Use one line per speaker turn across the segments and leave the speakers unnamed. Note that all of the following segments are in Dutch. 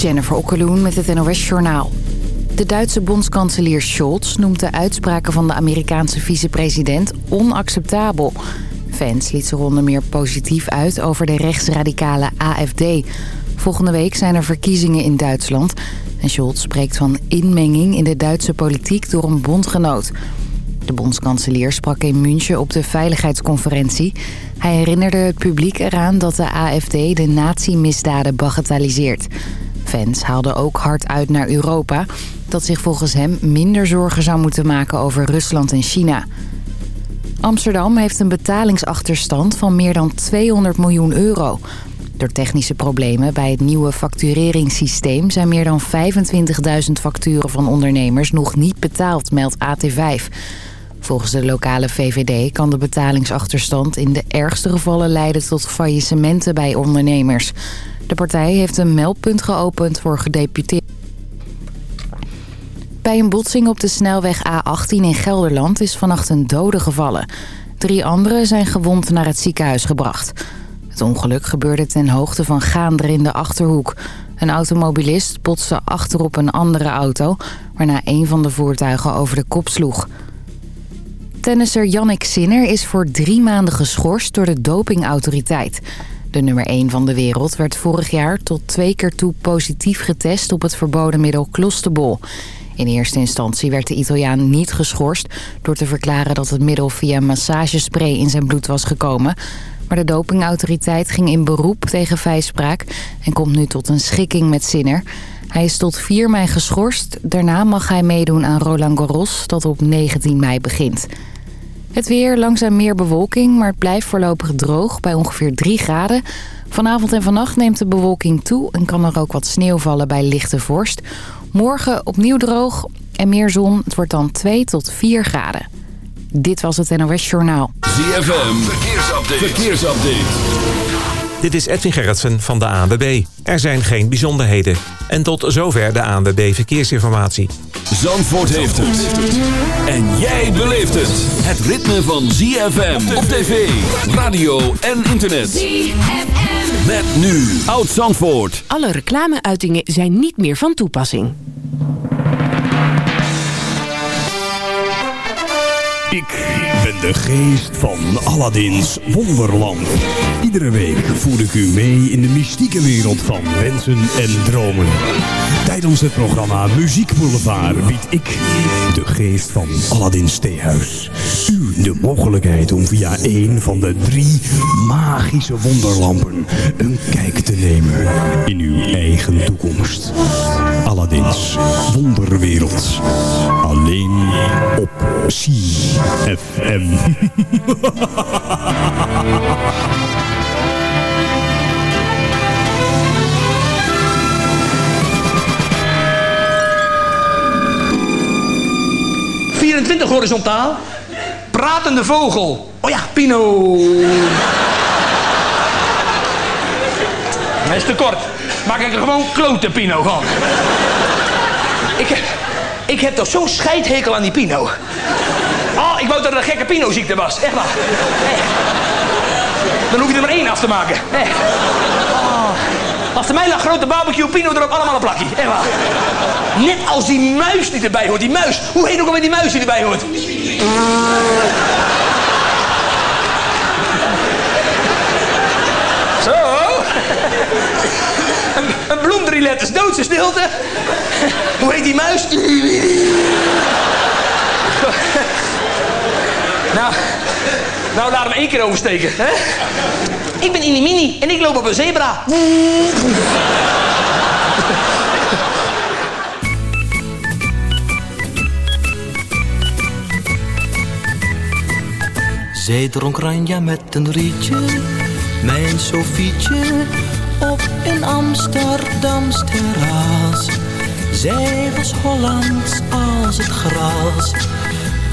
Jennifer Okkeloen met het NOS Journaal. De Duitse bondskanselier Scholz noemt de uitspraken van de Amerikaanse vicepresident onacceptabel. Fans liet zich onder meer positief uit over de rechtsradicale AFD. Volgende week zijn er verkiezingen in Duitsland. En Scholz spreekt van inmenging in de Duitse politiek door een bondgenoot. De bondskanselier sprak in München op de veiligheidsconferentie. Hij herinnerde het publiek eraan dat de AFD de nazi-misdaden bagatelliseert. Fans haalden ook hard uit naar Europa... dat zich volgens hem minder zorgen zou moeten maken over Rusland en China. Amsterdam heeft een betalingsachterstand van meer dan 200 miljoen euro. Door technische problemen bij het nieuwe factureringssysteem... zijn meer dan 25.000 facturen van ondernemers nog niet betaald, meldt AT5... Volgens de lokale VVD kan de betalingsachterstand in de ergste gevallen leiden tot faillissementen bij ondernemers. De partij heeft een meldpunt geopend voor gedeputeerden. Bij een botsing op de snelweg A18 in Gelderland is vannacht een dode gevallen. Drie anderen zijn gewond naar het ziekenhuis gebracht. Het ongeluk gebeurde ten hoogte van Gaanderen in de Achterhoek. Een automobilist botste achterop een andere auto... waarna een van de voertuigen over de kop sloeg. Tennisser Jannik Sinner is voor drie maanden geschorst door de dopingautoriteit. De nummer 1 van de wereld werd vorig jaar tot twee keer toe positief getest op het verboden middel Clostebol. In eerste instantie werd de Italiaan niet geschorst door te verklaren dat het middel via massagespray in zijn bloed was gekomen. Maar de dopingautoriteit ging in beroep tegen vijspraak en komt nu tot een schikking met Sinner. Hij is tot 4 mei geschorst. Daarna mag hij meedoen aan Roland Garros, dat op 19 mei begint. Het weer, langzaam meer bewolking, maar het blijft voorlopig droog bij ongeveer 3 graden. Vanavond en vannacht neemt de bewolking toe en kan er ook wat sneeuw vallen bij lichte vorst. Morgen opnieuw droog en meer zon. Het wordt dan 2 tot 4 graden. Dit was het NOS Journaal.
ZFM, verkeersupdate. verkeersupdate.
Dit is Edwin Gerritsen van de ANWB. Er zijn geen bijzonderheden. En tot zover de ANWB Verkeersinformatie.
Zandvoort heeft het. En jij beleeft het. Het ritme van ZFM op tv, radio en internet. ZFM. Met nu Oud Zandvoort.
Alle reclameuitingen zijn niet meer van toepassing.
Ik de geest van Aladdin's Wonderland. Iedere week voer ik u mee in de mystieke wereld van wensen en dromen. Tijdens het programma Muziek Boulevard bied ik, de geest van Aladdin's Theehuis, u de mogelijkheid om via een van de drie magische wonderlampen een kijk te nemen in uw eigen toekomst. Aladdin's Wonderwereld. Alleen op CFM.
24 horizontaal. Pratende vogel. Oh ja, Pino. Hij is te kort. Maak ik er gewoon klote Pino van. Ik, ik heb toch zo'n scheidhekel aan die Pino. Ik wou dat het een gekke Pino-ziekte was. Echt waar. Dan hoef je er maar één af te maken. Echt. Oh. Als er mij lag grote barbecue, Pino erop, allemaal een plakje. Echt waar. Net als die muis die erbij hoort. Die muis. Hoe heet ook alweer die muis die erbij hoort? Zo. Een, een bloem drie letters, doodse stilte. Hoe heet die muis? Nou, nou laat hem één keer oversteken. Hè? Ik ben Inimini en ik loop op een zebra.
Zij dronk ranja met een rietje, mijn Sofietje, op een Amsterdams terras. Zij was Hollands als het gras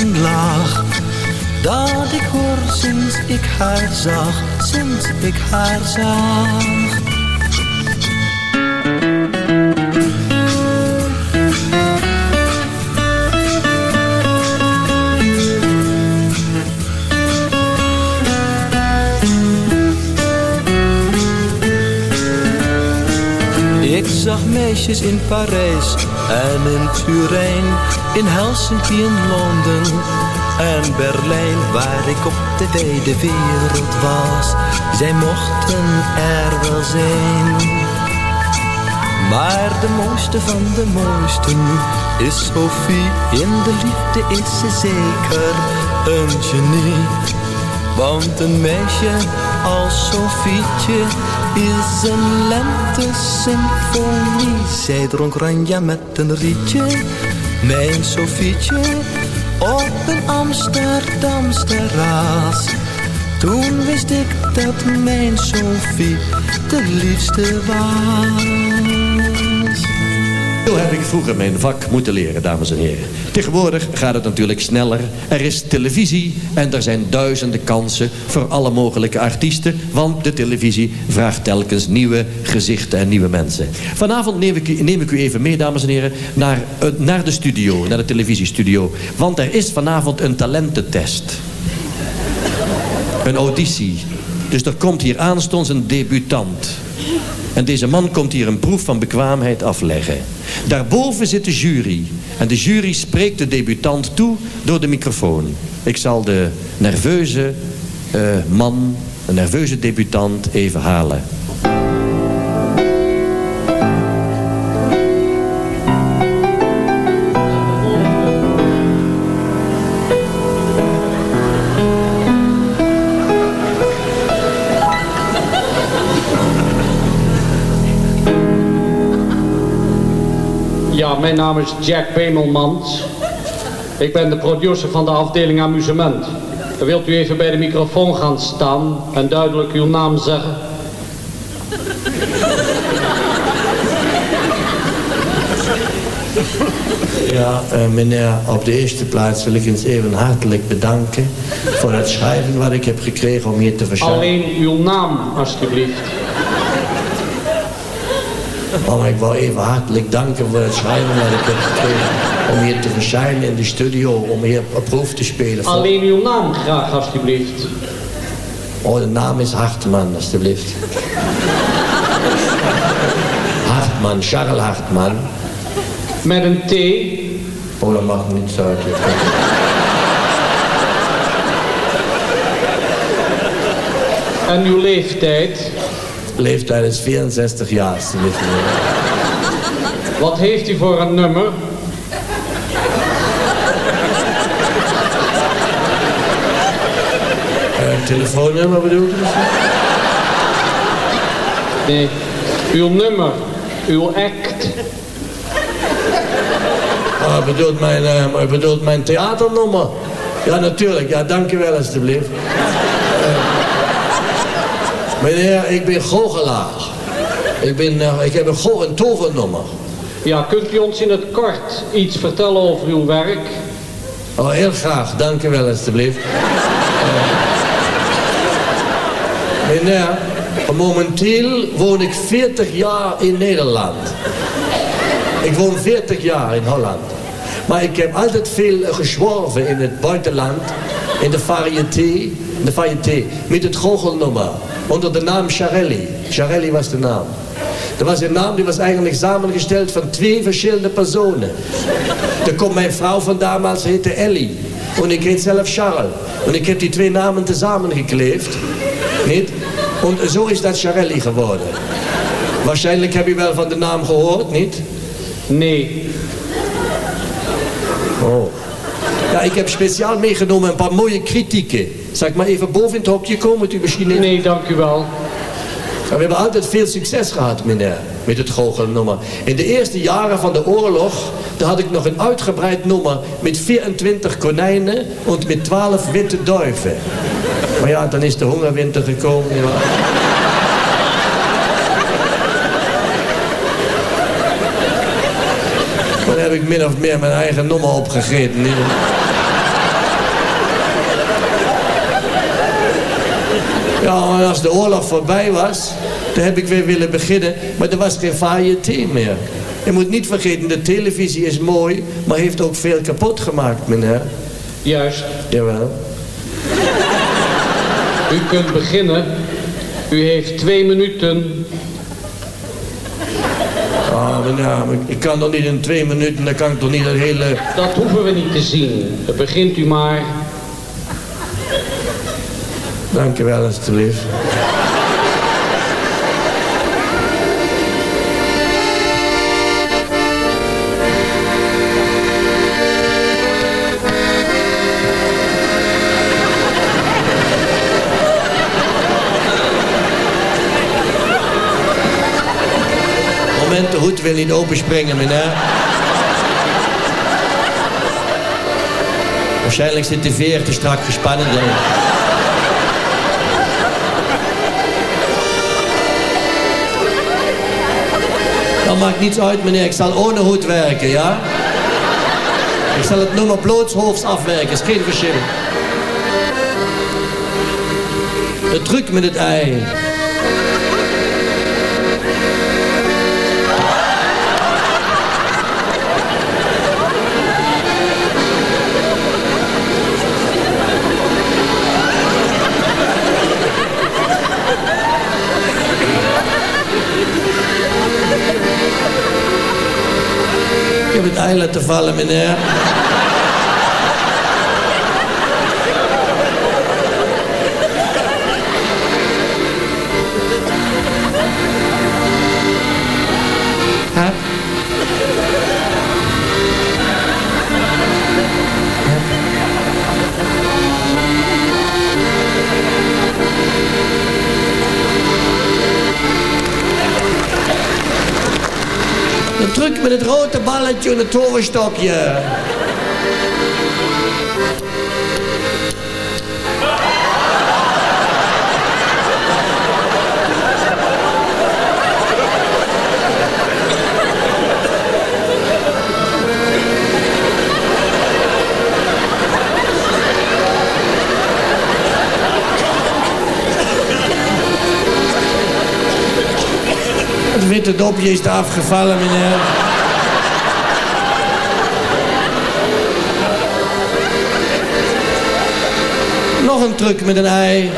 een laag. Dat ik hoor sinds ik haar zag, sinds ik haar zag. Ik zag meisjes in Parijs en in Turijn, in Helsinki en Londen en Berlijn, waar ik op de wijde wereld was. Zij mochten er wel zijn. Maar de mooiste van de mooisten is Sophie. In de liefde is ze zeker een genie. Want een meisje als Sofietje is een lente-symfonie. Zij dronk ranja met een rietje, mijn Sofietje, op een Amsterdams terras. Toen wist ik dat mijn Sofie de liefste was.
Zo heb ik vroeger mijn vak moeten leren, dames en heren. Tegenwoordig gaat het natuurlijk sneller. Er is televisie en er zijn duizenden kansen voor alle mogelijke artiesten. Want de televisie vraagt telkens nieuwe gezichten en nieuwe mensen. Vanavond neem ik u, neem ik u even mee, dames en heren, naar, eh, naar de studio, naar de televisiestudio. Want er is vanavond een talententest. Een auditie. Dus er komt hier aanstonds een debutant. En deze man komt hier een proef van bekwaamheid afleggen. Daarboven zit de jury. En de jury spreekt de debutant toe door de microfoon. Ik zal de nerveuze uh, man, de nerveuze debutant even halen.
Mijn naam is Jack Bemelmans. Ik ben de producer van de afdeling amusement. Wilt u even bij de microfoon gaan staan en duidelijk uw naam zeggen?
Ja, uh, meneer, op de eerste plaats wil ik eens even hartelijk bedanken voor het schrijven wat ik heb gekregen om hier te verschijnen.
Alleen uw naam, alstublieft.
Maar ik wil even hartelijk danken voor het schrijven dat ik heb gekregen om hier te verschijnen in de studio, om hier een proef te spelen. Voor...
Alleen uw naam graag, alstublieft.
Oh, de naam is Hartman, alstublieft. Hartman, Charles Hartman.
Met een T.
Oh, dat mag niet zo uit.
En uw leeftijd?
Leeftijd is 64 jaar.
Wat heeft u voor een nummer?
Een telefoonnummer bedoelt u
Nee, uw nummer, uw act.
Ah, bedoelt mijn, uh, bedoelt mijn theaternummer? Ja, natuurlijk. Ja, dank u wel, alstublieft. Uh, meneer, ik ben goochelaar. Ik, ben, uh, ik heb een, go een tovernummer.
Ja, kunt u ons in het kort iets vertellen over uw werk?
Oh, heel graag. Dank u wel, alstublieft. meneer, momenteel woon ik 40 jaar in Nederland. Ik woon 40 jaar in Holland. Maar ik heb altijd veel gezworven in het buitenland. In de variété. De variété. Met het goochelnummer. Onder de naam Charelli. Charelli was de naam. Dat was een naam die was eigenlijk samengesteld van twee verschillende personen. Er komt mijn vrouw van damals, heette Ellie. En ik heet zelf Charles. En ik heb die twee namen tezamen gekleefd. Niet? En zo is dat Charelli geworden. Waarschijnlijk heb je wel van de naam gehoord, niet?
Nee.
Oh. Ja, ik heb speciaal meegenomen een paar mooie kritieken. Zal ik maar even boven in het hokje komen? Moet u misschien.
Nee, dank u wel.
We hebben altijd veel succes gehad, meneer, met het goochelnummer. In de eerste jaren van de oorlog, daar had ik nog een uitgebreid nummer met 24 konijnen en met 12 witte duiven. Maar ja, dan is de hongerwinter gekomen. Ja. Dan heb ik min of meer mijn eigen nummer opgegeten. Ja, en als de oorlog voorbij was, dan heb ik weer willen beginnen. Maar er was geen variété meer. Je moet niet vergeten, de televisie is mooi, maar heeft ook veel kapot gemaakt, meneer.
Juist.
Jawel.
U kunt beginnen. U heeft twee minuten.
Ah, meneer, maar ik kan toch niet in twee minuten, dan kan ik toch niet het hele...
Dat hoeven we niet te zien. Begint u maar.
Dank u wel, alstublieft. Wil niet openspringen, meneer. Waarschijnlijk zit de veer te strak gespannen. Dat maakt niets uit, meneer. Ik zal ohne hoed werken, ja? Ik zal het nummer blootshoofds afwerken, is geen verschil. De truc met het ei. Ei laten vallen, meneer. Truc met het rode balletje en het toverstokje. Het witte dopje is eraf gevallen, meneer. Nog een truc met een ei.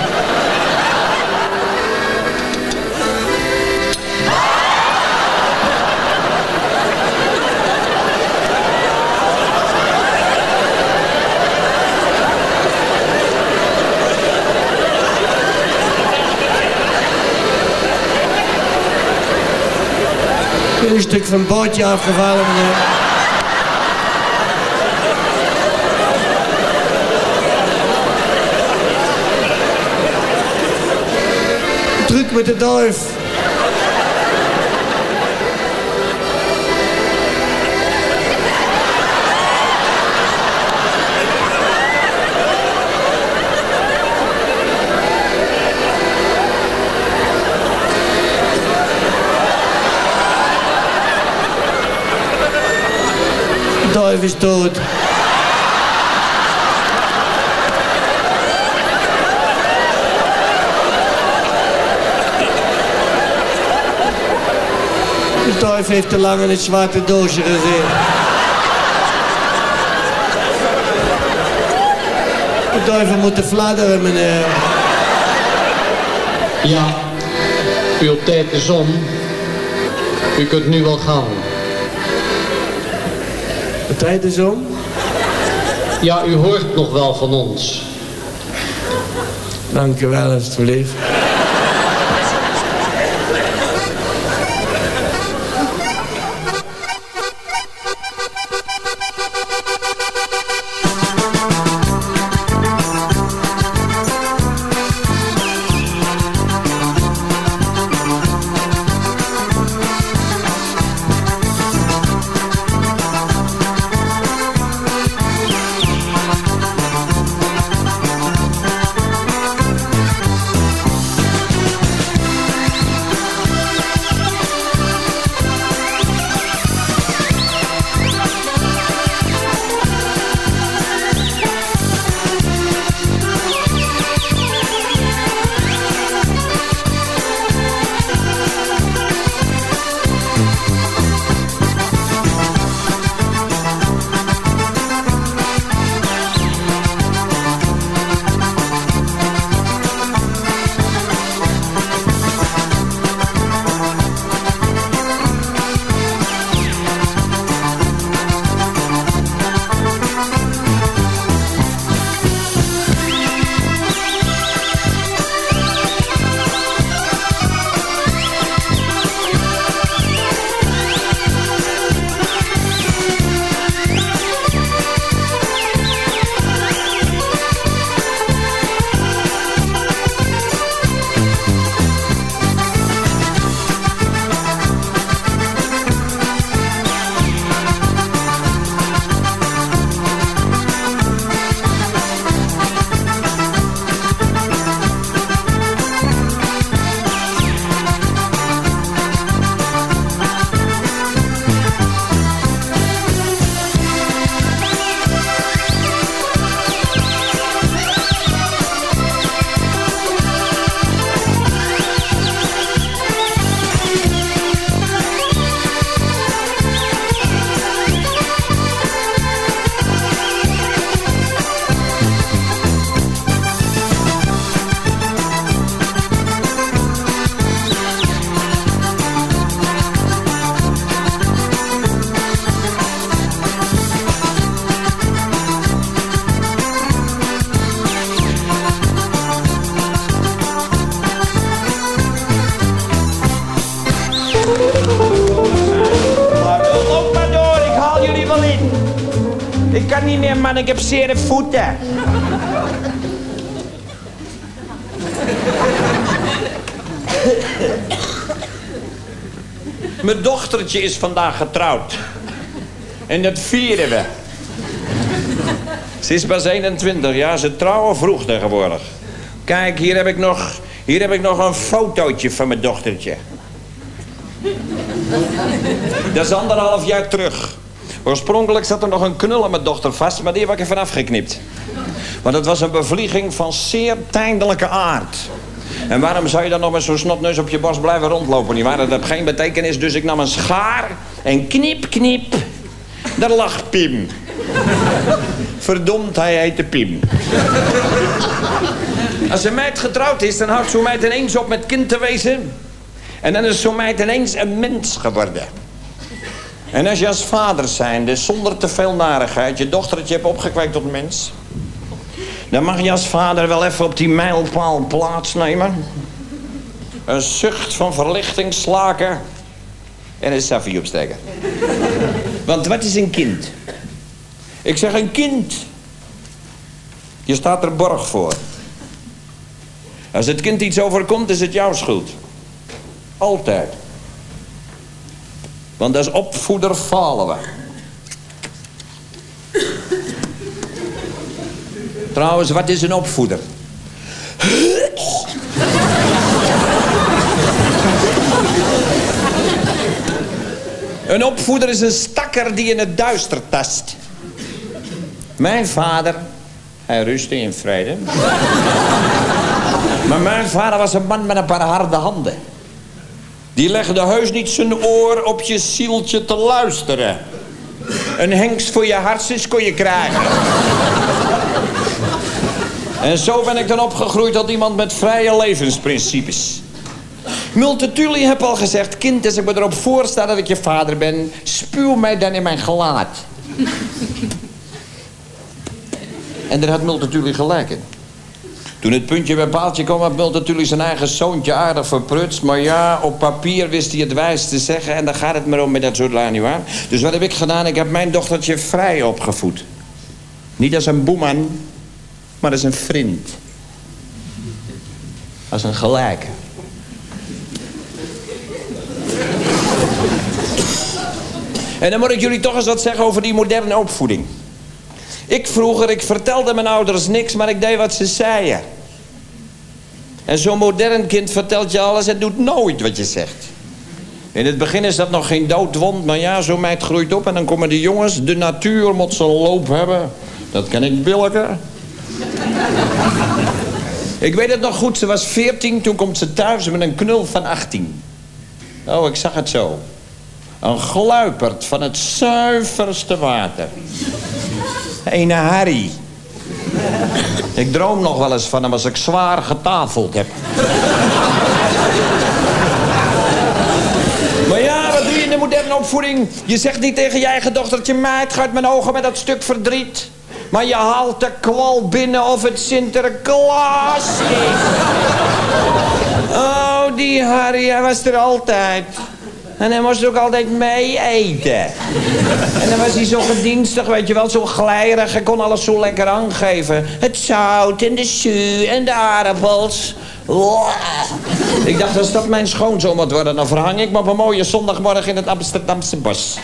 Een stuk van bootje afgevallen, meneer. Truc met de duif. Is dood. De duif heeft te lang in het zwarte doosje gezeten. De duiven moeten fladderen, meneer.
Ja. Uw tijd is om. U kunt nu wel gaan.
De tijd is om.
Ja, u hoort nog wel van ons.
Dank u wel, alstublieft.
Zere voeten. Mijn dochtertje is vandaag getrouwd. En dat vieren we. Ze is pas 21 jaar. Ze trouwen vroeg tegenwoordig. Kijk, hier heb ik nog, hier heb ik nog een fotootje van mijn dochtertje. Dat is anderhalf jaar terug. Oorspronkelijk zat er nog een knul aan mijn dochter vast, maar die heb ik ervan afgeknipt. Want het was een bevlieging van zeer tijdelijke aard. En waarom zou je dan nog met zo'n snotneus op je borst blijven rondlopen? Niet waar? Dat heeft geen betekenis, dus ik nam een schaar en knip, knip. Daar lag Pim. Verdomd, hij heette Pim. Als een meid getrouwd is, dan houdt zo'n meid ineens op met kind te wezen. En dan is zo'n meid ineens een mens geworden. En als je als vader zijnde, zonder te veel narigheid... je dochtertje hebt opgekweekt tot mens... dan mag je als vader wel even op die mijlpaal plaatsnemen. Een zucht van verlichting slaken... en een saffie opsteken. Want wat is een kind? Ik zeg een kind. Je staat er borg voor. Als het kind iets overkomt, is het jouw schuld. Altijd. Want als opvoeder falen we. Trouwens, wat is een opvoeder? Een opvoeder is een stakker die in het duister tast. Mijn vader, hij rustte in vrede. maar mijn vader was een man met een paar harde handen. Die legde heus niet zijn oor op je zieltje te luisteren. Een hengst voor je hartjes kon je krijgen. en zo ben ik dan opgegroeid tot iemand met vrije levensprincipes. Multatuli heb al gezegd... kind, als ik me erop voorsta dat ik je vader ben... spuw mij dan in mijn gelaat. en daar had Multatuli gelijk in. Toen het puntje bij paaltje kwam, had Multatuli zijn eigen zoontje aardig verprutst. Maar ja, op papier wist hij het wijs te zeggen. En dan gaat het maar om met dat soort lui? Dus wat heb ik gedaan? Ik heb mijn dochtertje vrij opgevoed. Niet als een boeman, maar als een vriend. Als een gelijke. En dan moet ik jullie toch eens wat zeggen over die moderne opvoeding. Ik vroeger, ik vertelde mijn ouders niks, maar ik deed wat ze zeiden. En zo'n modern kind vertelt je alles en doet nooit wat je zegt. In het begin is dat nog geen doodwond, maar ja, zo'n meid groeit op... en dan komen de jongens, de natuur moet zijn loop hebben. Dat kan ik billiken. ik weet het nog goed, ze was 14, toen komt ze thuis met een knul van 18. Oh, ik zag het zo. Een gluiperd van het zuiverste water. Een Harry. Ik droom nog wel eens van hem als ik zwaar getafeld heb. maar ja, wat doe je in de moderne opvoeding? Je zegt niet tegen je eigen dochtertje... meid, gaat mijn ogen met dat stuk verdriet. Maar je haalt de kwal binnen of het Sinterklaas is. Oh, die Harry, hij was er altijd. En hij moest ook altijd mee eten. En dan was hij zo gedienstig, weet je wel, zo glijrig. Hij kon alles zo lekker aangeven. Het zout en de su en de aardappels. Ik dacht, als dat mijn schoonzoon moet worden... dan verhang ik me op een mooie zondagmorgen in het Amsterdamse bos.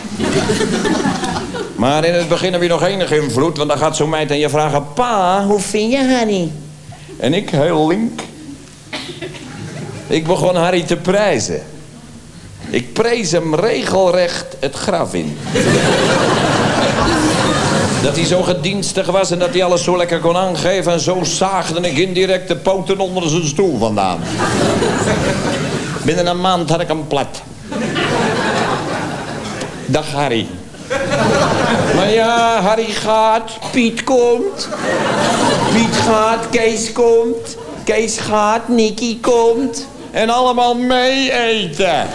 Maar in het begin heb je nog enige invloed... want dan gaat zo'n meid aan je vragen... Pa, hoe vind je Harry? En ik, heel link... Ik begon Harry te prijzen. Ik prees hem regelrecht het graf in. dat hij zo gedienstig was en dat hij alles zo lekker kon aangeven... en zo zaagde ik indirect de poten onder zijn stoel vandaan. Binnen een maand had ik hem plat. Dag Harry. Maar ja, Harry gaat, Piet komt. Piet gaat, Kees komt. Kees gaat, Nicky komt en allemaal mee eten.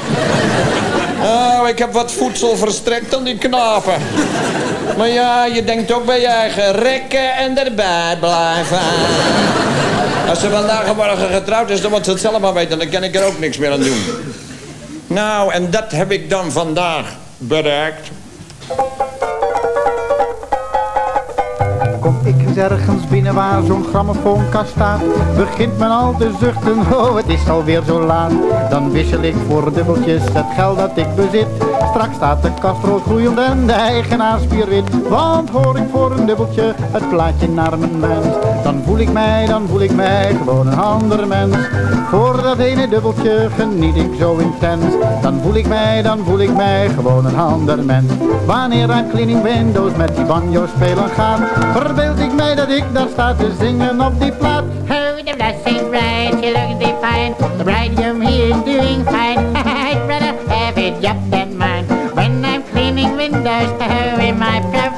Oh, ik heb wat voedsel verstrekt aan die knapen. Maar ja, je denkt ook bij je eigen rekken en erbij blijven. Als ze vandaag en morgen getrouwd is, dan moet ze het zelf maar weten. Dan kan ik er ook niks meer aan doen. Nou, en dat heb ik dan vandaag bereikt.
Ik eens ergens binnen waar zo'n grammofoonkast staat. Begint men al te zuchten, oh het is alweer zo laat. Dan wissel ik voor dubbeltjes het geld dat ik bezit. Straks staat de kast rood groeiend en de eigenaar spierwit. Want hoor ik voor een dubbeltje het plaatje naar mijn mens. Dan voel ik mij, dan voel ik mij gewoon een ander mens. Voor dat ene dubbeltje geniet ik zo intens. Dan voel ik mij, dan voel ik mij gewoon een ander mens. Wanneer aan cleaning windows met die banjo spelen gaan, verbeeld ik mij dat ik daar sta te zingen op die plaat.
Oh, the blessing right, you look fine. The bridegroom he is doing fine. I'd rather have it job cleaning windows, oh, in my profession,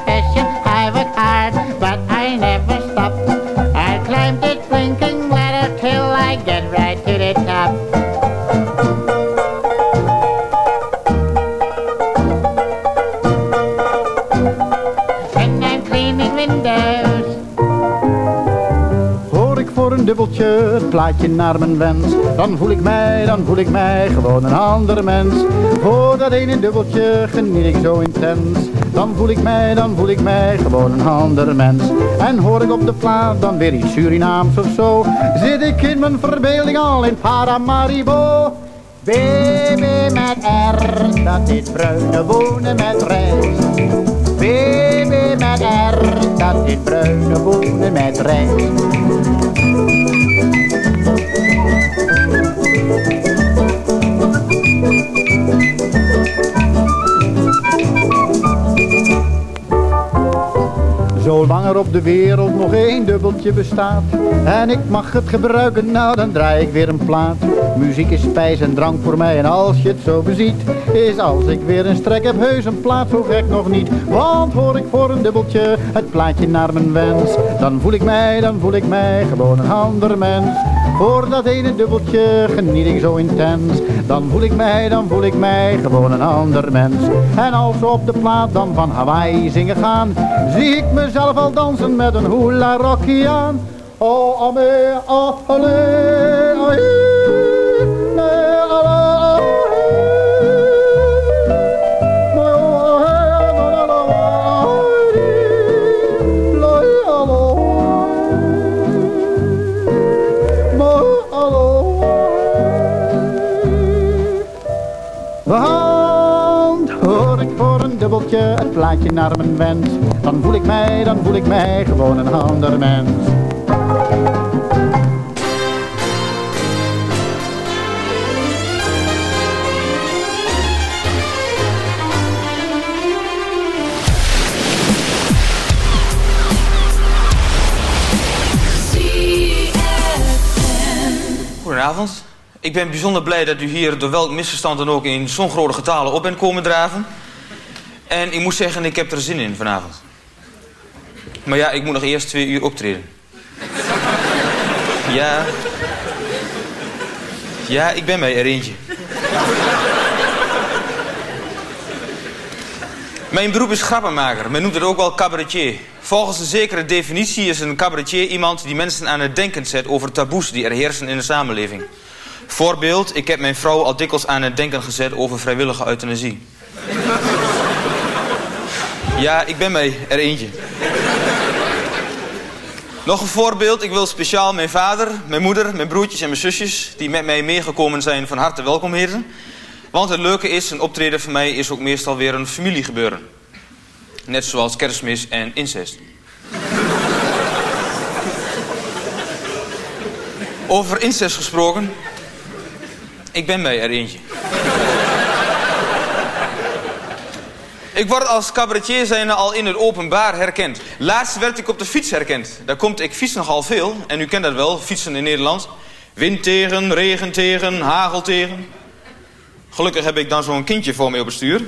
dubbeltje het plaatje naar mijn wens. Dan voel ik mij, dan voel ik mij gewoon een ander mens. Voor dat ene dubbeltje geniet ik zo intens. Dan voel ik mij, dan voel ik mij gewoon een ander mens. En hoor ik op de plaat dan weer iets Surinaams of zo. Zit ik in mijn verbeelding al in Paramaribo. Baby met R, dat is bruine wonen met rijst. Baby met R, dat is bruine wonen met rijst. Zolang er op de wereld nog één dubbeltje bestaat. En ik mag het gebruiken, nou dan draai ik weer een plaat. Muziek is spijs en drank voor mij en als je het zo beziet Is als ik weer een strek heb heus een plaat zo gek nog niet. Want hoor ik voor een dubbeltje het plaatje naar mijn wens Dan voel ik mij, dan voel ik mij gewoon een ander mens voor dat ene dubbeltje geniet ik zo intens. Dan voel ik mij, dan voel ik mij gewoon een ander mens. En als we op de plaat dan van Hawaii zingen gaan Zie ik mezelf al dansen met een hula rokkie aan. Oh, ame, oh, ale, ahi, het plaatje naar mijn wens Dan voel ik mij, dan voel ik mij gewoon een ander mens
Goedenavond. Ik ben bijzonder blij dat u hier door welk misverstand dan ook in zo'n grote getalen op bent komen draven. En ik moet zeggen, ik heb er zin in vanavond. Maar ja, ik moet nog eerst twee uur optreden. Ja. Ja, ik ben bij er eentje. Mijn beroep is grappenmaker. Men noemt het ook wel cabaretier. Volgens een zekere definitie is een cabaretier iemand die mensen aan het denken zet over taboes die er heersen in de samenleving. Voorbeeld, ik heb mijn vrouw al dikwijls aan het denken gezet over vrijwillige euthanasie. Ja, ik ben mij er eentje. Nog een voorbeeld, ik wil speciaal mijn vader, mijn moeder, mijn broertjes en mijn zusjes... die met mij meegekomen zijn van harte welkom heten. Want het leuke is, een optreden voor mij is ook meestal weer een familiegebeuren. Net zoals kerstmis en incest. Over incest gesproken. Ik ben bij er eentje. Ik word als cabaretier zijnde al in het openbaar herkend. Laatst werd ik op de fiets herkend. Daar komt ik fiets nogal veel. En u kent dat wel, fietsen in Nederland. Wind tegen, regen tegen, hagel tegen. Gelukkig heb ik dan zo'n kindje voor mij op het stuur.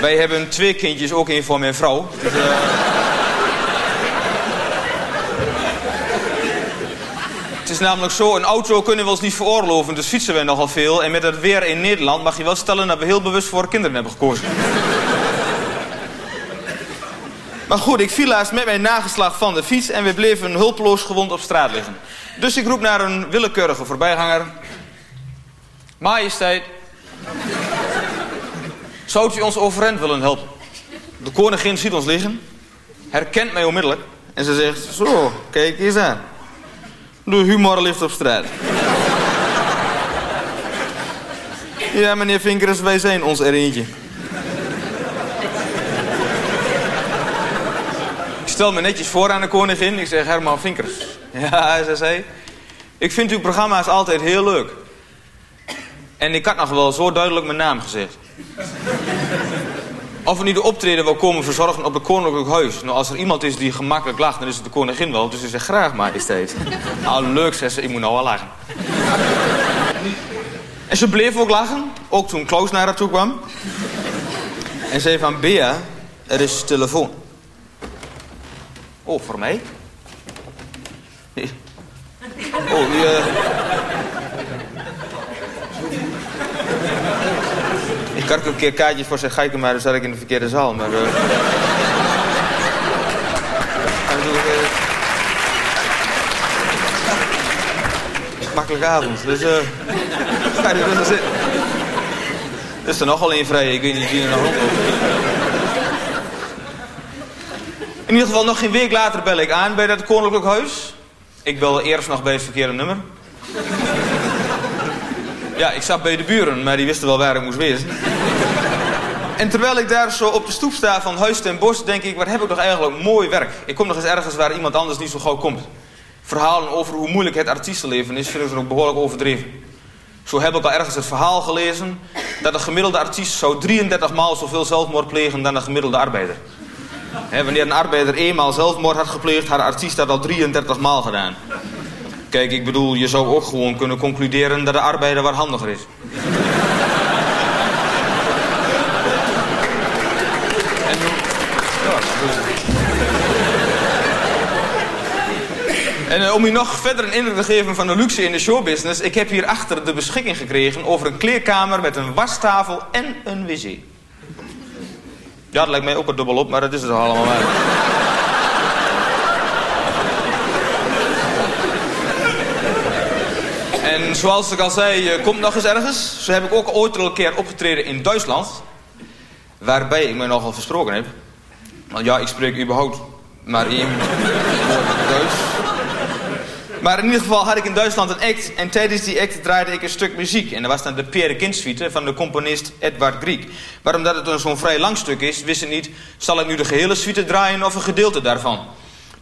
Wij hebben twee kindjes, ook één voor mijn vrouw. Dus, eh, Het is namelijk zo, een auto kunnen we ons niet veroorloven, dus fietsen we nogal veel. En met het weer in Nederland mag je wel stellen dat we heel bewust voor kinderen hebben gekozen. Maar goed, ik viel laatst met mijn nageslag van de fiets en we bleven hulpeloos gewond op straat liggen. Dus ik roep naar een willekeurige voorbijganger. Majesteit. Zou u ons overeind willen helpen? De koningin ziet ons liggen, herkent mij onmiddellijk en ze zegt: Zo, kijk eens aan. De humor ligt op straat. Ja, meneer Vinkers, wij zijn ons er eentje. Ik stel me netjes voor aan de koningin. Ik zeg Herman Vinkers. Ja, ze. Ik vind uw programma's altijd heel leuk. En ik had nog wel zo duidelijk mijn naam gezegd. Of we nu de optreden wil komen verzorgen op het koninklijk huis. Nou, als er iemand is die gemakkelijk lacht, dan is het de koningin wel. Dus ze zegt graag majesteit. Nou, leuk, zegt ze. Ik moet nou wel lachen. En ze bleef ook lachen. Ook toen Klaus naar haar toe kwam. En zei van, Bea, er is telefoon. Oh, voor mij? Nee. Oh, die, eh... Ik had ook een keer kaartjes voor zijn geiken, maar dan zat ik in de verkeerde zaal. Maar, uh... Makkelijke avond, dus... eh Ga je rustig zitten. Er is er nogal één vrij, ik weet niet wie er nog. In ieder geval, nog geen week later bel ik aan bij dat koninklijk huis. Ik bel eerst nog bij het verkeerde nummer. Ja, ik zat bij de buren, maar die wisten wel waar ik moest wezen. En terwijl ik daar zo op de stoep sta van Huis ten Bos, denk ik, wat heb ik toch eigenlijk mooi werk. Ik kom nog eens ergens waar iemand anders niet zo gauw komt. Verhalen over hoe moeilijk het artiestenleven is, vind ik er ook behoorlijk overdreven. Zo heb ik al ergens het verhaal gelezen dat een gemiddelde artiest zou 33 maal zoveel zelfmoord plegen dan een gemiddelde arbeider. Wanneer een arbeider eenmaal zelfmoord had gepleegd, had de artiest dat al 33 maal gedaan. Kijk, ik bedoel, je zou ook gewoon kunnen concluderen dat de arbeider wat handiger is. En, uh, om u nog verder een indruk te geven van de luxe in de showbusiness... ik heb hier achter de beschikking gekregen over een kleerkamer met een wastafel en een wc. Ja, dat lijkt mij ook een dubbel op, maar dat is het allemaal maar. En zoals ik al zei, je komt nog eens ergens. Zo heb ik ook ooit al een keer opgetreden in Duitsland. Waarbij ik me nogal versproken heb. Want ja, ik spreek überhaupt maar één woord Duits. Maar in ieder geval had ik in Duitsland een act. En tijdens die act draaide ik een stuk muziek. En dat was dan de Pierre Kindsuite van de componist Edward Grieg. Maar omdat het zo'n vrij lang stuk is, wist ik niet... zal ik nu de gehele suite draaien of een gedeelte daarvan.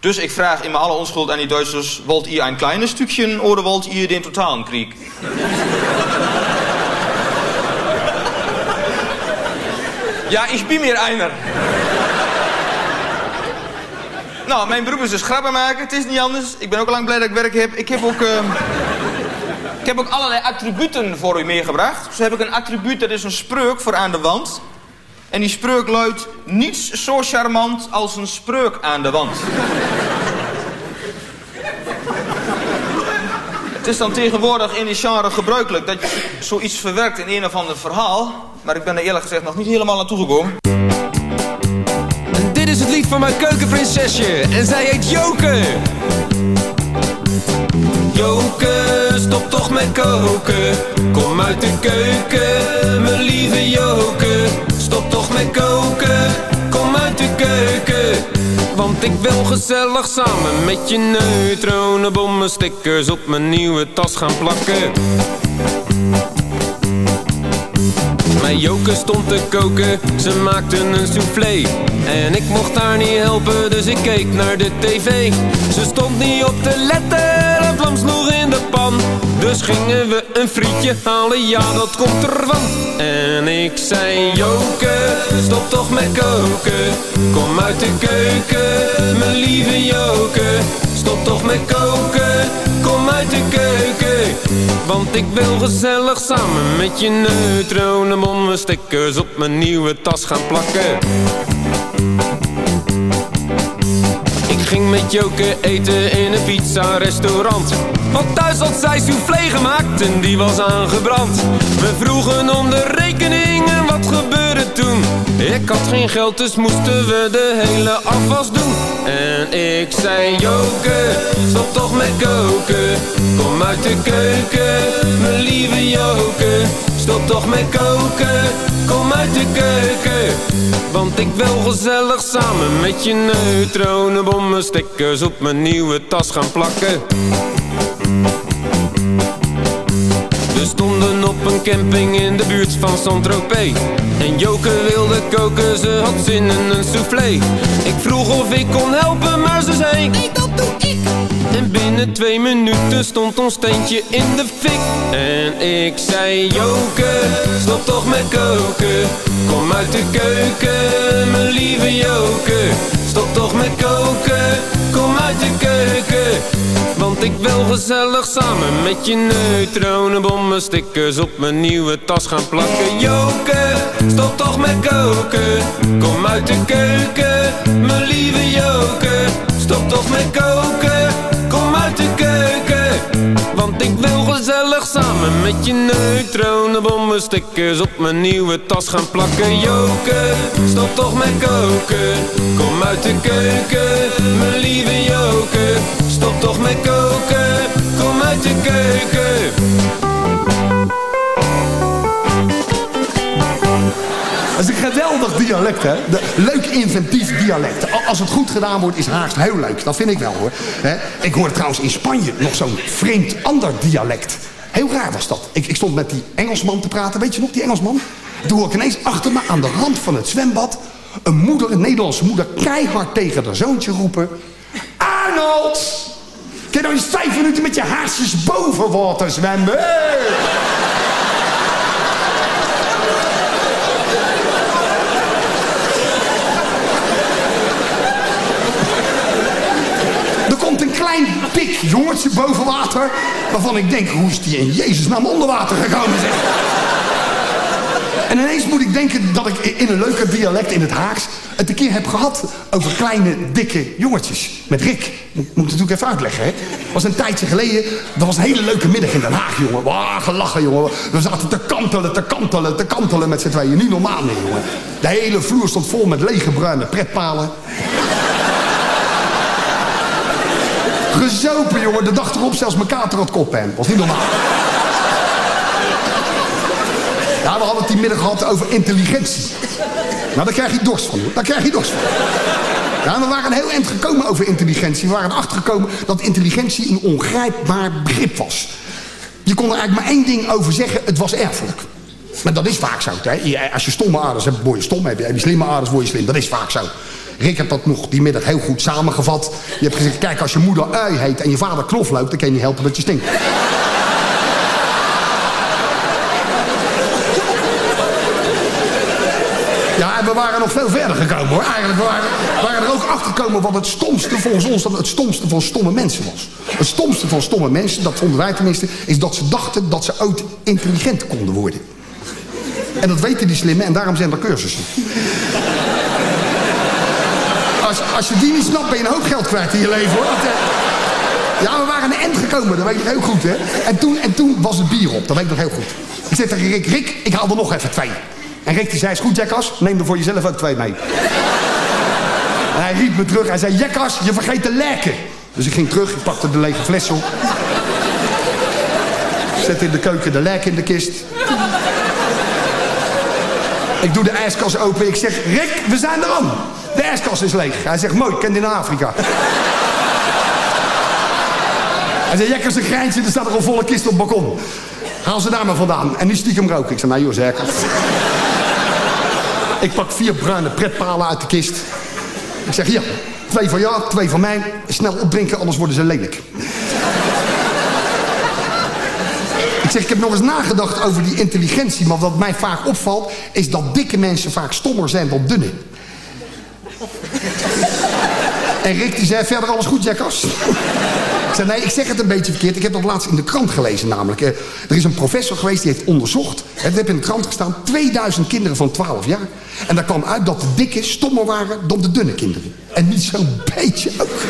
Dus ik vraag in mijn alle onschuld aan die Duitsers... Wollt ihr een kleine stukje oder wollt ihr den totalen Krieg? ja, ik ben meer einer. Nou, mijn beroep is dus grappen maken. Het is niet anders. Ik ben ook al lang blij dat ik werk heb. Ik heb ook... Uh... ik heb ook allerlei attributen voor u meegebracht. Zo heb ik een attribuut, dat is een spreuk voor aan de wand. En die spreuk luidt... Niets zo charmant als een spreuk aan de wand. Het is dan tegenwoordig in die genre gebruikelijk... dat je zoiets verwerkt in een of ander verhaal. Maar ik ben er eerlijk gezegd nog niet helemaal naartoe gekomen.
Dit is het lied van mijn keukenprinsesje en zij heet Joke. Joke, stop toch met koken. Kom uit de keuken, mijn lieve Joke. Stop toch met koken, kom uit de keuken. Want ik wil gezellig samen met je neutronenbommen stickers op mijn nieuwe tas gaan plakken. Mijn Joke stond te koken, ze maakten een soufflé En ik mocht haar niet helpen, dus ik keek naar de tv Ze stond niet op te letten, een vlam sloeg in de pan Dus gingen we een frietje halen, ja dat komt ervan. En ik zei Joke, stop toch met koken. Kom uit de keuken, mijn lieve Joke. Stop toch met koken, kom uit de keuken. Want ik wil gezellig samen met je neutronenbommen Stickers op mijn nieuwe tas gaan plakken ging met Joke eten in een pizza-restaurant. Want thuis had zij soufflé gemaakt en die was aangebrand. We vroegen om de rekening en wat gebeurde toen? Ik had geen geld, dus moesten we de hele afwas doen. En ik zei Joke, stop toch met koken. Kom uit de keuken, mijn lieve Joke stop toch met koken, kom uit de keuken. Want ik wil gezellig samen met je neutronenbommen stickers op mijn nieuwe tas gaan plakken. We stonden op een camping in de buurt van Saint-Tropez. En Joke wilde koken, ze had zin in een soufflé. Ik vroeg of ik kon helpen, maar ze zei Nee, dat doe ik. En binnen twee minuten stond ons steentje in de fik. En ik zei Joke, stop toch met koken. Kom uit de keuken, mijn lieve Joke. Stop toch met koken, kom uit de keuken. Want ik wil gezellig samen met je neutronenbommen Stickers op mijn nieuwe tas gaan plakken. Joke, stop toch met koken. Kom uit de keuken, mijn lieve Joke Stop toch met koken, samen met je neutronenbommen Stickers op mijn nieuwe tas gaan plakken Joke, stop toch met koken Kom uit de keuken, mijn lieve Joke Stop toch met koken, kom uit de keuken
Dat is een geweldig dialect, hè? De, leuk inventief dialect. Als het goed gedaan wordt, is Haags heel leuk. Dat vind ik wel, hoor. Ik hoorde trouwens in Spanje nog zo'n vreemd ander dialect. Raar was dat. Ik, ik stond met die Engelsman te praten. Weet je nog, die Engelsman? Toen hoor ik ineens achter me aan de rand van het zwembad... een moeder, een Nederlandse moeder, keihard tegen haar zoontje roepen... Arnold! Kun je nou eens vijf minuten met je haarsjes boven water zwemmen? Er komt een klein dik jongetje boven water... waarvan ik denk, hoe is die in Jezus naam onder water gekomen. En ineens moet ik denken dat ik in een leuker dialect in het Haags... het een keer heb gehad over kleine, dikke jongetjes. Met Rick. Moet ik natuurlijk even uitleggen, hè. was een tijdje geleden. Dat was een hele leuke middag in Den Haag, jongen. Wauw, gelachen, jongen. We zaten te kantelen, te kantelen, te kantelen met z'n tweeën. Niet normaal meer, jongen. De hele vloer stond vol met lege bruine pretpalen. Gezopen, jongen. De dag erop zelfs mijn kater had koppen. Was niet normaal. Ja, we hadden het die middag gehad over intelligentie. Nou, daar krijg je dorst van, hoor. Daar krijg je dorst van. Ja, we waren heel eind gekomen over intelligentie. We waren erachter gekomen dat intelligentie een ongrijpbaar begrip was. Je kon er eigenlijk maar één ding over zeggen. Het was erfelijk. Maar dat is vaak zo. Hè? Als je stomme aders hebt, word je stom. Heb je slimme aders, word je slim. Dat is vaak zo. Rick had dat nog die middag heel goed samengevat. Je hebt gezegd, kijk, als je moeder ui heet en je vader knoflook... dan kan je niet helpen dat je stinkt. Ja, en we waren nog veel verder gekomen hoor. Eigenlijk we waren, waren er ook achter gekomen wat het stomste volgens ons dan het stomste van stomme mensen was. Het stomste van stomme mensen, dat vonden wij tenminste, is dat ze dachten dat ze ooit intelligent konden worden. En dat weten die slimme en daarom zijn er cursussen. Als, als je die niet snapt, ben je een hoop geld kwijt in je leven hoor. Eh, ja, we waren een end gekomen, dat weet ik heel goed hè. En toen, en toen was het bier op, dat weet ik nog heel goed. Ik zei tegen Rick, Rick, ik haal er nog even twee. En Rick die zei, is goed Jackas, neem er voor jezelf ook twee mee. En hij riep me terug, hij zei, Jackas, je vergeet de lekken. Dus ik ging terug, ik pakte de lege fles op. Zet in de keuken de lek in de kist. Ik doe de ijskast open. Ik zeg, Rick, we zijn er aan. De ijskast is leeg. Hij zegt, mooi, ik ken die naar Afrika. Hij zei, Jekkers een greintje, er staat er een volle kist op het balkon. Haal ze daar maar vandaan. En nu stiekem roken. Ik zei, nou joh, zeker. ik pak vier bruine pretpalen uit de kist. Ik zeg, hier, twee van jou, twee van mij. Snel opdrinken, anders worden ze lelijk. Ik zeg, ik heb nog eens nagedacht over die intelligentie. Maar wat mij vaak opvalt, is dat dikke mensen vaak stommer zijn dan dunne. En Rick die zei, verder alles goed, Jackas? Ik zei, nee, ik zeg het een beetje verkeerd. Ik heb dat laatst in de krant gelezen namelijk. Eh, Er is een professor geweest die heeft onderzocht. Het heeft in de krant gestaan. 2000 kinderen van 12 jaar. En daar kwam uit dat de dikke stommer waren dan de dunne kinderen. En niet zo'n beetje ook.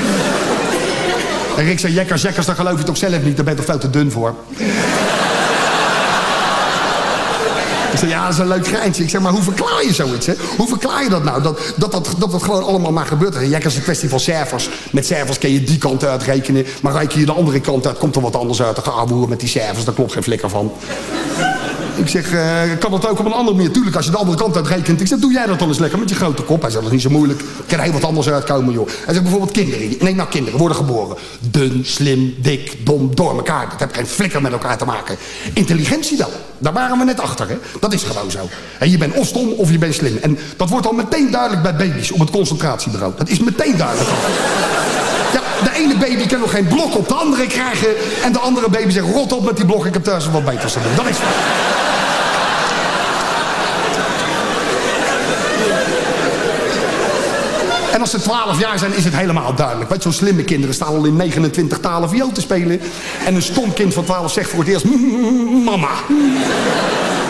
En Rick zei, jekkers, jekkers, dat geloof je toch zelf niet? Daar ben je toch veel te dun voor? Ik zei, ja, dat is een leuk geintje. Ik zeg, maar hoe verklaar je zoiets, hè? Hoe verklaar je dat nou? Dat dat, dat, dat, dat gewoon allemaal maar gebeurt. En Jekkers is een kwestie van cijfers. Met cijfers kun je die kant uitrekenen. Maar reken je de andere kant uit, komt er wat anders uit. Dan gaan we met die cijfers, daar klopt geen flikker van. Ik zeg, eh, kan dat ook op een andere manier? Tuurlijk, als je de andere kant uitrekent. Ik zeg, doe jij dat dan eens lekker met je grote kop? Hij zegt, dat is niet zo moeilijk. Ik kan heel wat anders uitkomen, joh. Hij zegt bijvoorbeeld kinderen. Nee, nou kinderen worden geboren. Dun, slim, dik, dom, door elkaar. Dat heeft geen flikker met elkaar te maken. Intelligentie wel. Daar waren we net achter, hè. Dat is gewoon zo. En je bent of stom of je bent slim. En dat wordt al meteen duidelijk bij baby's op het concentratiebureau. Dat is meteen duidelijk. Ja, de ene baby kan nog geen blok op de andere krijgen. En de andere baby zegt, rot op met die blok, ik heb thuis wat beters te doen. Dat is... En als ze 12 jaar zijn, is het helemaal duidelijk. Weet zo'n slimme kinderen staan al in 29 talen viool te spelen. En een stom kind van 12 zegt voor het eerst... "Mm, Mama.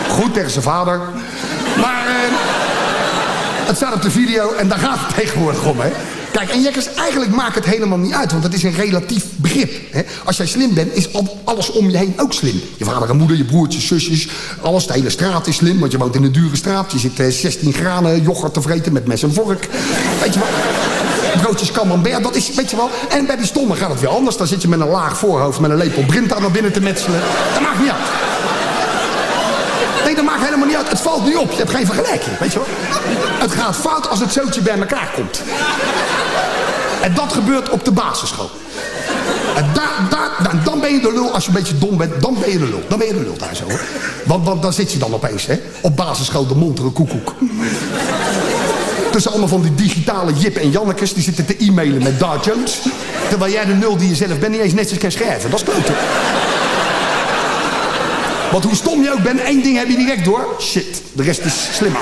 Goed tegen zijn vader. Maar eh, het staat op de video en daar gaat het tegenwoordig om, hè. Kijk, en jekkers, eigenlijk maakt het helemaal niet uit, want het is een relatief begrip. Hè? Als jij slim bent, is al- alles om je heen ook slim. Je vader en moeder, je broertjes, zusjes, alles, de hele straat is slim, want je woont in een dure straat. Je zit eh, 16 granen yoghurt te vreten met mes en vork. Weet je wel? Broodjes camembert, dat is, weet je wel. En bij die stomme gaat het weer anders. Dan zit je met een laag voorhoofd met een lepel Brinta naar binnen te metselen. Dat maakt niet uit. Nee, dat maakt helemaal niet uit. Het valt niet op. Je hebt geen vergelijking, weet je wel. Het gaat fout als het zootje bij elkaar komt. En dat gebeurt op de basisschool. En daar, daar, nou, dan ben je de lul. Als je een beetje dom bent, dan ben je de lul. Dan ben je de lul daar zo. Hoor. Want, dan zit je dan opeens, hè. Op basisschool de montere koekoek. Tussen allemaal van die digitale Jip en Jannekes... die zitten te e-mailen met Dar Jones. Terwijl jij de nul die je zelf bent niet eens netjes kan schrijven. Dat is klote. Want hoe stom je ook bent, één ding heb je direct door. Shit, de rest is slimmer.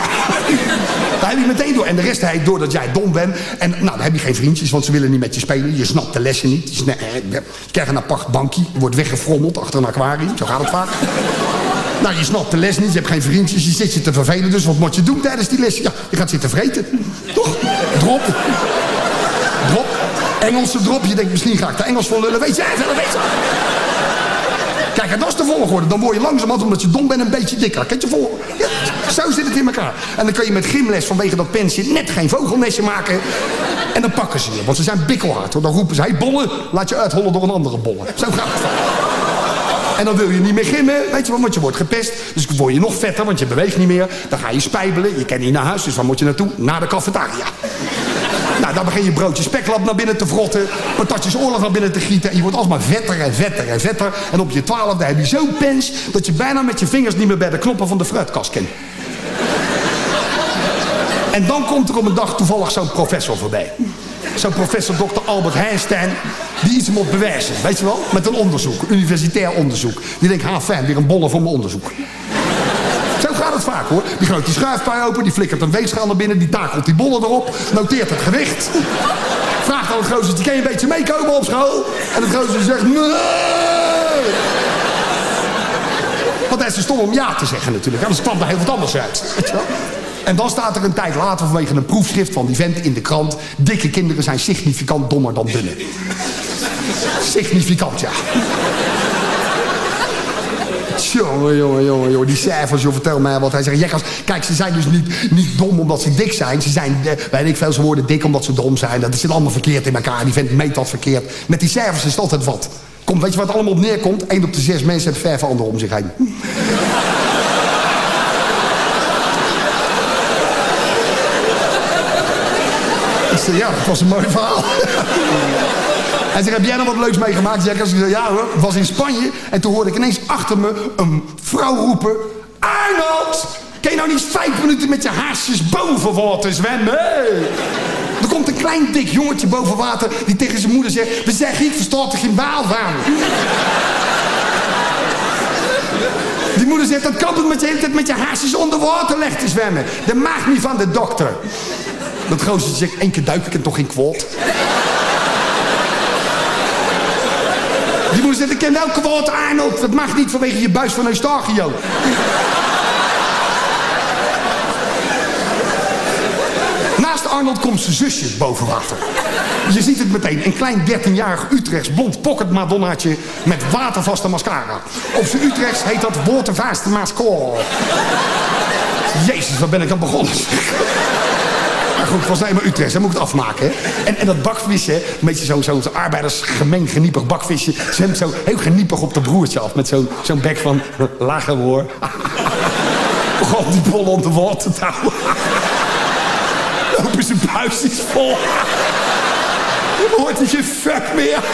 Daar heb je meteen door. En de rest heeft door dat jij dom bent. En nou, dan heb je geen vriendjes, want ze willen niet met je spelen. Je snapt de lessen niet. Je, sna- eh, je krijgt een apart bankje. Je wordt weggefrommeld achter een aquarium. Zo gaat het vaak. Nou, je snapt de les niet. Je hebt geen vriendjes. Je zit je te vervelen. Dus wat moet je doen tijdens die les? Ja, je gaat zitten vreten. Toch? Drop. Drop. Engelse drop. Je denkt, misschien ga ik de Engels voor lullen. Weet wel, weet je Kijk, en dat is de volgorde. Dan word je langzamerhand, omdat je dom bent, een beetje dikker. Kijk je voor? Ja, zo zit het in elkaar. En dan kun je met gymles vanwege dat pensje net geen vogelnestje maken. En dan pakken ze je. Want ze zijn bikkelhard. Hoor. Dan roepen ze, hey bollen, laat je uithollen door een andere bollen. Zo gaat het. En dan wil je niet meer gimmen, weet je wel, want je wordt gepest. Dus word je nog vetter, want je beweegt niet meer. Dan ga je spijbelen, je kan niet naar huis, dus waar moet je naartoe? Naar de cafetaria. Nou, dan begin je broodje speklap naar binnen te vrotten. Patatjes oorlog naar binnen te gieten. En je wordt alsmaar vetter en vetter en vetter. En op je twaalfde heb je zo'n pens... dat je bijna met je vingers niet meer bij de knoppen van de fruitkast kent. En dan komt er op een dag toevallig zo'n professor voorbij. Zo'n professor Dr. Albert Heijnstein, die iets moet bewijzen. Weet je wel? Met een onderzoek, universitair onderzoek. Die denkt, ha fijn, weer een bolle voor mijn onderzoek. Vaak hoor. Die gooit die schuifpui open, die flikkert een weegschaal naar binnen, die takelt die bollen erop, noteert het gewicht. Vraagt aan het gozertje, kan je een beetje meekomen op school? En het gozertje zegt, nee. Want hij is te stom om ja te zeggen natuurlijk. Anders kwam er heel wat anders uit. En dan staat er een tijd later vanwege een proefschrift van die vent in de krant... dikke kinderen zijn significant dommer dan dunne. Significant, ja. Jongen, jongen, jongen, jongen. Die cijfers, joh, vertel mij wat. Hij zegt, jekkers, kijk, ze zijn dus niet, niet dom omdat ze dik zijn. Ze zijn, eh, weet ik veel, ze worden dik omdat ze dom zijn. Dat zit allemaal verkeerd in elkaar. Die vent meet dat verkeerd. Met die cijfers is het altijd wat. Kom, weet je wat allemaal op neerkomt? Eén op de zes mensen heeft vijf anderen om zich heen. Zei, ja, dat was een mooi verhaal. Hij zegt, heb jij nog wat leuks meegemaakt? Zeg, ik zei, ja hoor, was in Spanje. En toen hoorde ik ineens achter me een vrouw roepen... Arnold, kan je nou niet vijf minuten met je haarsjes boven water zwemmen? Er komt een klein dik jongetje boven water die tegen zijn moeder zegt... We zeggen, ik verstaat er geen baal van. Die moeder zegt, dat kan het met je hele tijd met je haarsjes onder water leg te zwemmen. Dat mag niet van de dokter. Dat gozer zegt, één keer duik ik en toch geen kwaad. Ik ken wel kwaad Arnold. Dat mag niet vanwege je buis van Eustachio. Naast Arnold komt zijn zusje boven water. Je ziet het meteen. Een klein 13-jarig Utrechts blond pocket madonnaatje met watervaste mascara. Op zijn Utrechts heet dat watervaste mascara. Jezus, waar ben ik aan begonnen? Maar goed, was alleen maar Utrecht, dan moet ik het afmaken. Hè? En, en dat bakvisje, een beetje zo'n zo, zo arbeidersgemeen geniepig bakvisje... zwemt zo heel geniepig op de broertje af met zo'n bek van lager hoor. begon die bol onder water te houden. Lopen zijn buis is vol. Hoort hij geen fuck meer.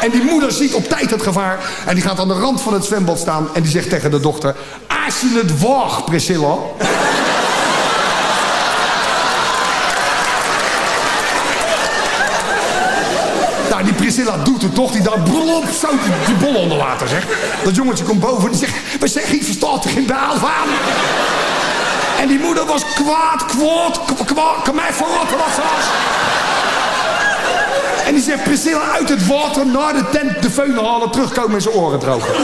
En die moeder ziet op tijd het gevaar. En die gaat aan de rand van het zwembad staan. En die zegt tegen de dochter... Als je het waagt, Priscilla... Nou, die Priscilla doet het toch. Die daar blop, zo die, bol onder water, zeg. Dat jongetje komt boven en die zegt... We zeggen, ik verstaat er geen baal van. En die moeder was kwaad, kwaad, kwaad, kom mij verrotten wat ze was. En die zegt, Priscilla uit het water naar de tent de föhn halen, terugkomen en zijn oren drogen.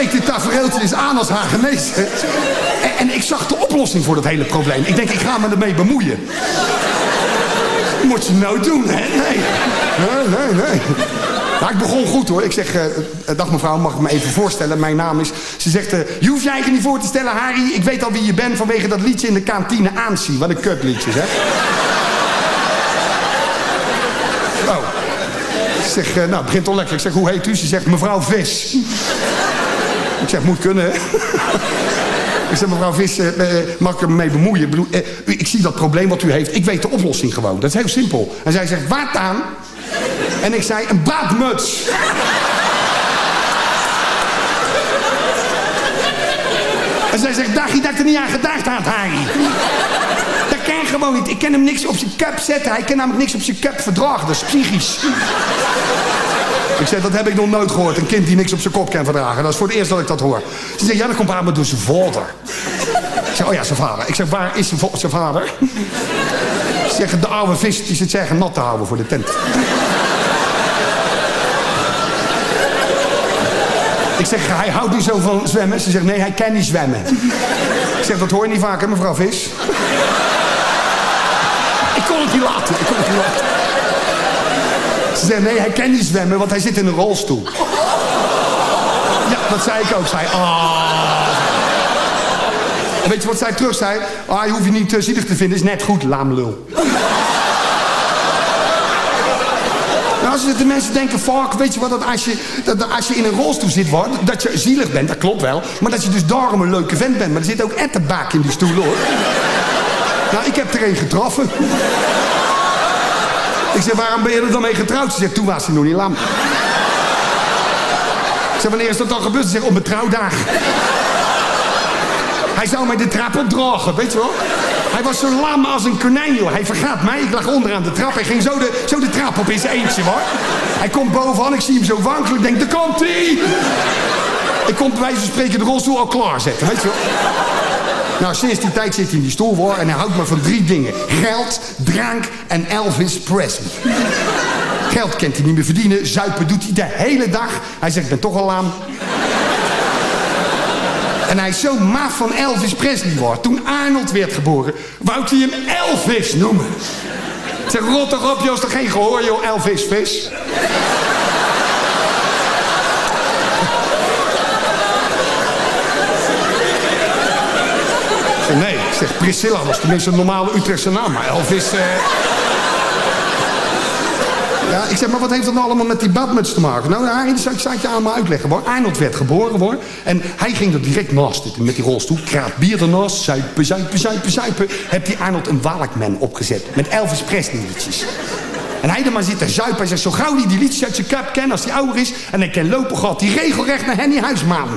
Keek dit tafereeltje eens aan als haar geneesheer. En, ik zag de oplossing voor dat hele probleem. Ik denk, ik ga me ermee bemoeien. Moet je nou doen, hè? Nee. Nee, nee, nee. Nou, ik begon goed hoor. Ik zeg, eh, dag mevrouw, mag ik me even voorstellen? Mijn naam is... Ze zegt, eh, je hoeft je eigenlijk niet voor te stellen, Harry. Ik weet al wie je bent vanwege dat liedje in de kantine aanzien. Wat een kutliedje, zeg. Oh. Zeg, eh, nou, begint al lekker. Ik zeg, hoe heet u? Ze zegt, mevrouw Vis. Ik zeg, moet kunnen, hè? Ik zeg, mevrouw Vis, eh, eh, mag ik er mee bemoeien? Ik, bedoel, eh, ik zie dat probleem wat u heeft. Ik weet de oplossing gewoon. Dat is heel simpel. En zij zegt, wat aan? En ik zei, een badmuts. En zij zegt, dagje dat ik er niet aan gedacht had, Harry. Kan gewoon niet. Ik kan hem niks op zijn cap zetten. Hij kan namelijk niks op zijn cap verdragen. Dat is psychisch. Ik zeg, dat heb ik nog nooit gehoord. Een kind die niks op zijn kop kan verdragen. Dat is voor het eerst dat ik dat hoor. Ze zegt, ja, dat komt aan me door zijn vader. Ik zeg, oh ja, zijn vader. Ik zeg, waar is zijn, vader? Ze zeggen, de oude vis die zit zeggen nat te houden voor de tent. Ik zeg, hij houdt niet zo van zwemmen. Ze zegt, nee, hij kan niet zwemmen. Ik zeg, dat hoor je niet vaak, hè, mevrouw Vis? Ik kon het niet laten. Ze zegt, nee, hij kan niet zwemmen, want hij zit in een rolstoel. Ja, dat zei ik ook. Zei, ah. Weet je wat zij terug zei? Ah, je hoeft je niet zielig te vinden, is net goed, laamlul. Nou, als de mensen denken, fuck, weet je wat, dat als je, dat als je in een rolstoel zit, wordt, dat je zielig bent, dat klopt wel. Maar dat je dus daarom een leuke vent bent. Maar er zit ook ettenbaak in die stoel, hoor. Nou, ik heb er een getroffen. Ik zeg, waarom ben je er dan mee getrouwd? Ze zegt, toen was hij nog niet lam. Ik zeg, wanneer is dat dan gebeurd? Ze zegt, op mijn trouwdag. Hij zou mij de trap opdragen, weet je wel? Hij was zo lam als een konijn. Hij vergaat mij. Ik lag onderaan de trap. Hij ging zo de, zo de trap op in zijn eentje, hoor. Hij komt bovenaan. Ik zie hem zo wankelen. Ik denk, daar komt hij! Ik kom bij wijze van spreken de rolstoel al klaarzetten, weet je wel? Nou, sinds die tijd zit hij in die stoel, hoor. En hij houdt me van drie dingen. Geld, drank en Elvis Presley. Geld kent hij niet meer verdienen. Zuipen doet hij de hele dag. Hij zegt, ik ben toch al laam. En hij is zo maf van Elvis Presley wordt. Toen Arnold werd geboren, wou hij hem Elvis noemen. Zeg, rot toch op, Joost, geen gehoor, joh, Elvis vis. Ik zeg, Priscilla was tenminste een normale Utrechtse naam. Maar Elvis... eh, Ja, ik zeg, maar wat heeft dat nou allemaal met die badmuts te maken? Nou, dat zal ik zal ik je allemaal uitleggen, hoor. Arnold werd geboren, hoor. En hij ging er direct naast zitten met die rolstoel. Kraat bier ernaast, zuipen, zuipen, zuipen, zuipen. Heb die Arnold een Walkman opgezet. Met Elvis Presley liedjes. En hij er maar zitten zuipen. Hij zegt, zo gauw die die liedjes uit zijn kap kent als hij ouder is... en hij kan lopen, gaat hij regelrecht naar Henny Huisman.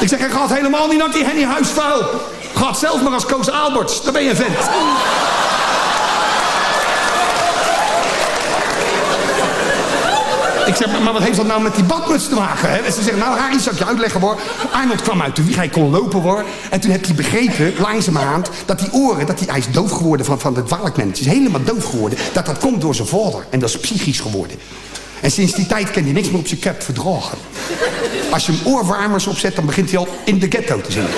Ik zeg, hij gaat helemaal niet naar die Henny Huisvuil. Gaat zelf maar als Koos Alberts. Daar ben je een vent. Ik zeg, maar wat heeft dat nou met die badmuts te maken? Hè? Ze zeggen, nou Harry, zal ik je uitleggen hoor. Arnold kwam uit de wieg, hij kon lopen hoor. En toen heeft hij begrepen, langzamerhand, dat die oren, dat hij, hij is doof geworden van, van het walkman. Het is helemaal doof geworden. Dat dat komt door zijn vader. En dat is psychisch geworden. En sinds die tijd kan hij niks meer op zijn cap verdragen. Als je hem oorwarmers opzet, dan begint hij al in de ghetto te zingen.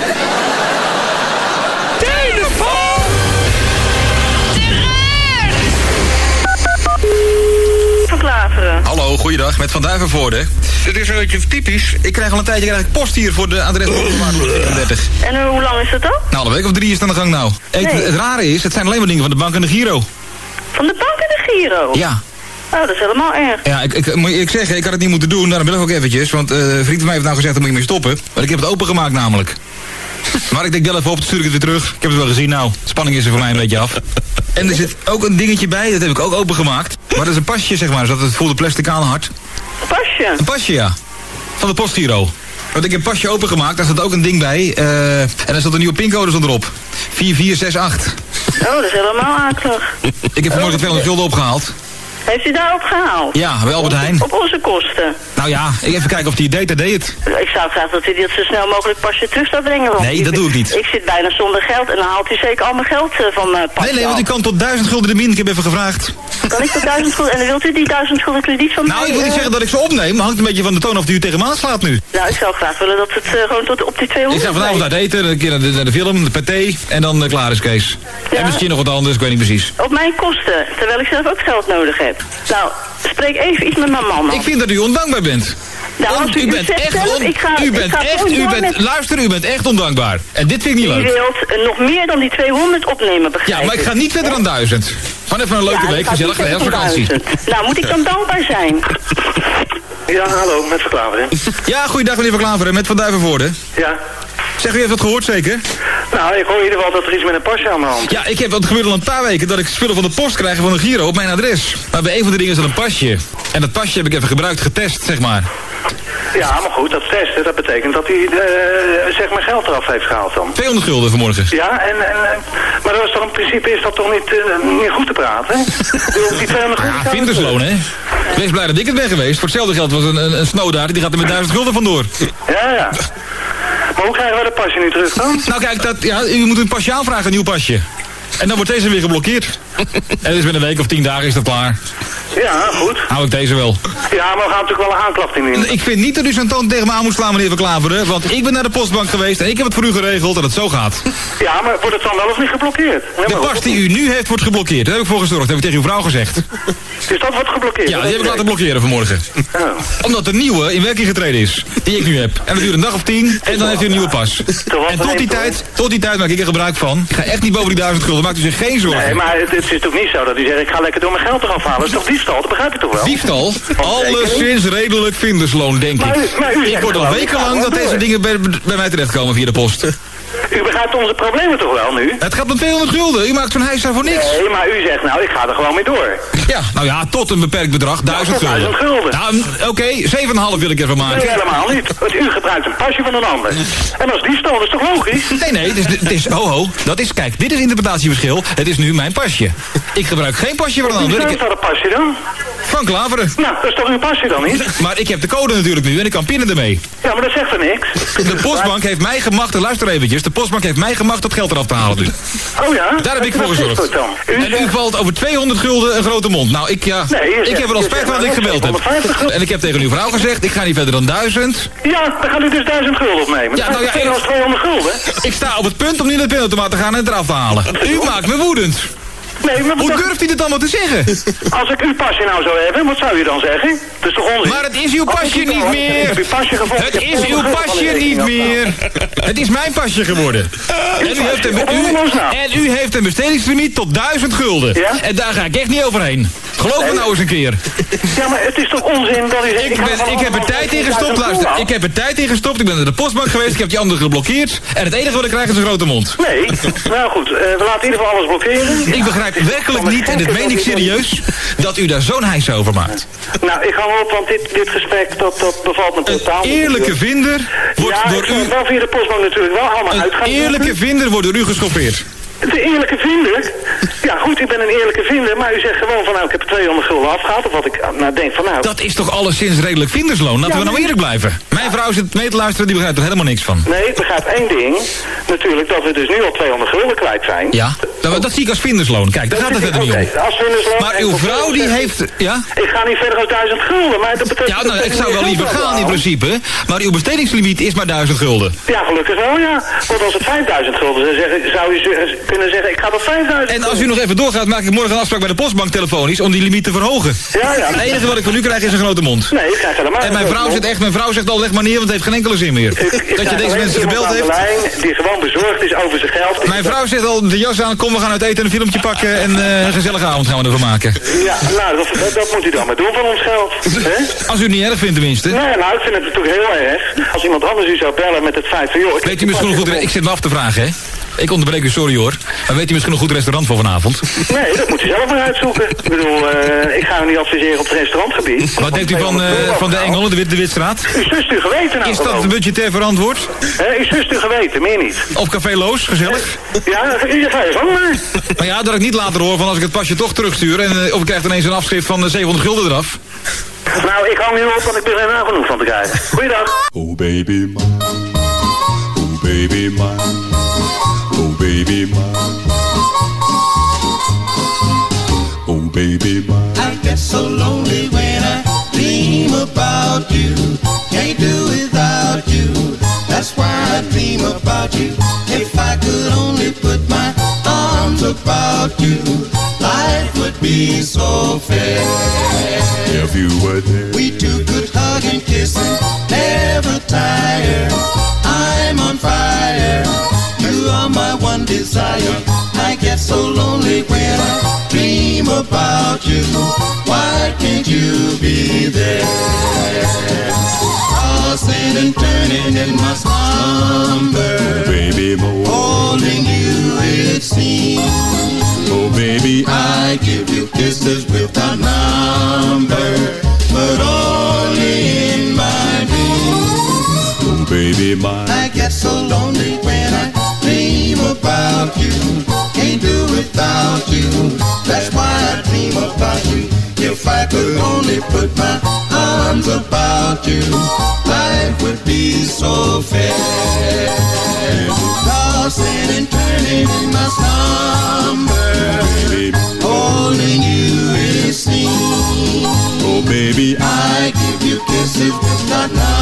Van Klaveren.
Hallo, goeiedag, met Van Duivenvoorde. Het is een beetje typisch. Ik krijg al een tijdje eigenlijk post hier voor de adres 34.
En hoe lang is dat al?
Nou, een week of drie is het aan de gang nou. Ik-. Het rare is, het zijn alleen maar dingen van de bank en de Giro.
Van de bank en de Giro?
Ja.
Oh, dat is helemaal erg.
Ja, ik, ik, moet ik zeggen, ik had het niet moeten doen. Daarom ben ik ook eventjes. Want eh, een vriend van mij heeft nou gezegd, daar moet je mee stoppen. Maar ik heb het opengemaakt namelijk. Maar ik denk bel even op, dan stuur ik het weer terug. Ik heb het wel gezien nou. De spanning is er voor mij een beetje af. En er zit ook een dingetje bij, dat heb ik ook opengemaakt. Maar dat is een pasje, zeg maar, zodat het voelde plastic aan hard.
Een pasje?
Een pasje, ja. Van de postgiro. Want ik heb een pasje opengemaakt, daar zat ook een ding bij. eh, en daar zat een nieuwe pincode erop. 4468.
Oh, dat is helemaal akelig.
Ik heb vanmorgen 200 gulden opgehaald.
Heeft u daar opgehaald?
Ja, bij Albert Heijn.
Op onze kosten.
Nou ja, even kijken of die deed, het.
Ik zou graag dat u dit zo snel mogelijk pasje terug zou brengen. Want
Nee, dat doe ik niet.
Ik zit bijna zonder geld en dan haalt u zeker al mijn geld eh, van mijn pasje
Nee, nee, want ik kan tot 1000 gulden de min. Ik heb even gevraagd.
Kan ik tot duizend gulden? En dan wilt u die duizend gulden krediet van
Nou,
mij?
ik wil niet
eh,
zeggen dat ik ze opneem. maar hangt een beetje van de toon of die u tegen me aanslaat nu.
Nou, ik zou graag willen dat het eh, gewoon tot op die 200
Ik ga vanavond uit eten, een keer naar de, naar de film, de paté en dan eh, klaar is Kees. En misschien nog wat anders, ik weet niet precies.
Op mijn kosten, terwijl ik zelf ook geld nodig heb. Nou, spreek even iets met mijn man.
Ik vind dat u ondankbaar bent.
Nou, als u,
u bent
zegt
echt,
zelf,
on-
ik ga,
u
ik
bent
ga
echt, u bent,
met-
luister, u bent echt ondankbaar. En dit vind ik niet
U
leuk.
wilt eh, nog meer dan die 200 opnemen, begrijp
Ja, maar ik ga niet verder dan 1000. Gewoon even een leuke
Ja,
week, gezellig, de.
1000. Nou, moet ik dan dankbaar zijn?
Ja, hallo, met Verklaveren.
Ja, goeiedag meneer Van Klaveren, met Van Duivenvoorde.
Ja.
Zeg, u heeft dat gehoord zeker?
Nou, ik hoor in ieder geval dat er iets met een pasje aan de hand
Ja, ik heb, want het gebeurt al een paar weken dat ik spullen van de post krijg van een Giro op mijn adres. Maar bij een van de dingen is dat een pasje. En dat pasje heb ik even gebruikt, getest, zeg maar.
Ja, maar goed, dat testen, dat betekent dat hij eh, zeg maar geld eraf heeft gehaald dan.
200 gulden vanmorgen.
Ja, en, en, eh, maar dat is toch in principe is dat toch niet, eh, niet goed te praten? Ik bedoel, die 200
Ja, vindersloon, hè? Wees blij dat ik het ben geweest. Voor hetzelfde geld was een, een, een die gaat er met 1000 gulden vandoor.
Ja, ja. Hoe krijgen we dat pasje nu terug dan?
Nou kijk, dat, ja, u moet een pasje aanvragen, een nieuw pasje. En dan wordt deze weer geblokkeerd. En dus binnen een week of tien dagen is dat klaar.
Ja, goed.
Hou ik deze wel.
Ja, maar we gaan natuurlijk wel een aanklacht indienen.
Ik vind niet dat u zo'n toon tegen me aan moet slaan, meneer Van Klaveren. Want ik ben naar de postbank geweest en ik heb het voor u geregeld dat het zo gaat.
Ja, maar wordt het dan wel of niet geblokkeerd? Ja,
De pas die u nu heeft wordt geblokkeerd. Daar heb ik voor gezorgd. Dat heb ik tegen uw vrouw gezegd.
Dus dat wordt geblokkeerd?
Ja, die heb ik laten blokkeren vanmorgen. Omdat de nieuwe in werking getreden is. Die ik nu heb. En dat duurt een dag of tien. En dan heeft u een nieuwe pas. En tot die tijd, tot die tijd maak ik er gebruik van. Ik ga echt niet boven die duizend gulden. Maakt u zich geen zorgen.
Nee, maar het, het is toch niet zo dat u zegt, ik ga lekker door mijn geld eraf halen. Dat is toch diefstal? Dat begrijp je toch wel?
Diefstal? Alleszins redelijk vindersloon, denk
Maar u-
ik.
maar u
Ik word al
ik
wekenlang dat deze dingen bij, bij mij terechtkomen via de post.
U begrijpt onze problemen toch wel nu?
Het gaat om 200 gulden. U maakt zo'n huis voor niks.
Nee, maar u zegt nou, ik ga er gewoon mee door.
Ja, nou ja, tot een beperkt bedrag. 1000
tot
gulden.
1000 gulden.
Nou, oké, 7,5 wil ik ervan
Nee,
maken.
helemaal niet. Want u gebruikt een pasje van een ander. En als diefstal, dat is toch logisch?
Nee, nee, het is, het is, ho, ho, dat is, kijk, dit is interpretatieverschil. Het is nu mijn pasje. Ik gebruik geen pasje van een
Wie
ander. Ik
heeft dat een pasje dan?
Van Klaveren.
Nou, dat is toch uw pasje dan niet?
Maar ik heb de code natuurlijk nu en ik kan pinnen ermee.
Ja, maar dat zegt er niks.
De postbank heeft mij gemachtigd, luister eventjes, de postbank heeft mij gemachtigd dat geld eraf te halen.
Oh ja?
Daar heb ik voor gezorgd. En u valt over 200 gulden een grote mond. Nou, ik, ja,
Nee,
ik
zegt-
heb er al spijt van dat ik gebeld heb.
750 gulden.
En ik heb tegen uw vrouw gezegd, ik ga niet verder dan 1000.
Ja, dan gaat u dus 1000 gulden opnemen.
Ja, nou ja, ik-
200 gulden.
Ik sta op het punt om nu naar de pinautomaat te gaan en het eraf te halen. U maakt me woedend.
Nee, maar
Hoe durft u dit allemaal te zeggen?
Als ik uw pasje nou zou hebben, wat zou u dan zeggen? Dat is toch onzin?
Maar het is uw pasje niet meer.
Ik heb uw pasje gevonden.
Het is uw
200 gulden
pasje niet meer. Het is mijn pasje geworden. En u heeft een, en u heeft een bestedingslimiet tot 1000 gulden.
Ja?
En daar ga ik echt niet overheen. Geloof me nou eens een keer.
Ja, maar het is toch onzin dat u zegt...
Ik, ben, ik heb er tijd in
1000
gestopt, luister. Ik heb er tijd in gestopt. Ik ben naar de postbank geweest. Ik heb die andere geblokkeerd. En het enige wat ik krijg is een grote mond.
Nee, nou goed, eh, we laten in ieder geval alles blokkeren.
Ik begrijp werkelijk niet, en
gekke
meen ik
dat
serieus, dat u daar zo'n hijs over maakt.
Nou, ik hou op, want dit, dit gesprek, dat, dat bevalt me totaal niet.
Eerlijke vinder wordt
ja,
door u...
wel via de postbank natuurlijk wel allemaal
Een
uitgaan.
eerlijke vinder wordt door u geschoffeerd.
De eerlijke vinder? Ja goed, ik ben een eerlijke vinder, maar u zegt gewoon van nou, ik heb er 200 gulden afgehaald. Of wat ik nou denk van nou...
Dat is toch alleszins redelijk vindersloon? Laten
Ja,
we nou eerlijk blijven. Mijn vrouw zit mee te luisteren, die begrijpt er helemaal niks van.
Nee, ik begrijp één ding. Natuurlijk dat we dus nu al 200 gulden kwijt zijn.
Ja, dat, dat zie ik als vindersloon. Kijk, daar gaat het verder niet om.
Als vindersloon
Maar uw vrouw die heeft... Ja?
Ik ga niet verder dan 1000 gulden, maar dat betekent...
Ja, nou,
dat
ik zou wel liever gaan in principe. Maar uw bestedingslimiet is maar 1000 gulden.
Ja, gelukkig wel, ja. Want als het 5000 gulden zeggen, zou zeggen, kunnen zeggen, ik ga tot 5000
En als u nog even doorgaat, maak ik morgen een afspraak bij de postbank telefonisch om die limiet te verhogen.
Ja, ja.
Het enige wat ik van u krijg is een grote mond.
Nee, ik krijg helemaal
En mijn vrouw zit echt, mijn vrouw zegt al, leg maar neer, want het heeft geen enkele zin meer.
Ik- ik
Dat je deze mensen gebeld heeft.
lijn die gewoon bezorgd is over zijn geld.
Mijn vrouw zegt al, de jas aan, kom we gaan uit eten en een filmpje pakken en eh, een gezellige avond gaan we ervan maken.
Ja, nou, dat, dat, dat moet u dan maar doen van ons geld. hè?
Als u het niet erg vindt tenminste.
Nee, nou, ik vind het natuurlijk heel erg. Als iemand anders u zou bellen met het feit van, joh... Ik
Weet u misschien goed, ik zit me af te vragen hè. Ik onderbreek u, sorry hoor. Maar weet u misschien een goed restaurant voor vanavond?
Nee, dat moet u zelf maar uitzoeken. Ik bedoel, eh, ik ga u niet adviseren op het restaurantgebied.
Wat denkt u van, eh, van de Engel, de, Wit, de Witstraat?
U zust u geweten nou
Is dat
gewoon.
budgetair verantwoord?
Hè, u zust u geweten, meer niet.
Op Café Loos, gezellig?
Ja, u ga je gang maar.
Maar ja, dat ik niet later hoor van als ik het pasje toch terugstuur... en eh, of ik krijg ineens een afschrift van eh, 700 gulden eraf.
Nou, ik hang nu op, want ik ben er nou genoeg van te krijgen. Goeiedag.
Oh baby mine, oh baby oh baby mine, oh baby mine.
I get so lonely when I dream about you. Can't do without you. That's why I dream about you. If I could only put my arms about you, life would be so fair.
If you were there,
We two could hug and kiss and never tire. I'm on fire. You are my one desire. I get so lonely when I dream about you. Why can't you be there? Tossing and turning in my slumber.
baby more,
Holding you it seems.
oh baby
I give you kisses without number, but only in my dreams.
oh baby mine.
I get so lonely when I about you. Can't do without you. That's why I dream about you. If I could only put my arms about you, life would be so fair. Tossing and turning in my slumber, holding you it seems.
Oh baby,
I give you kisses without number,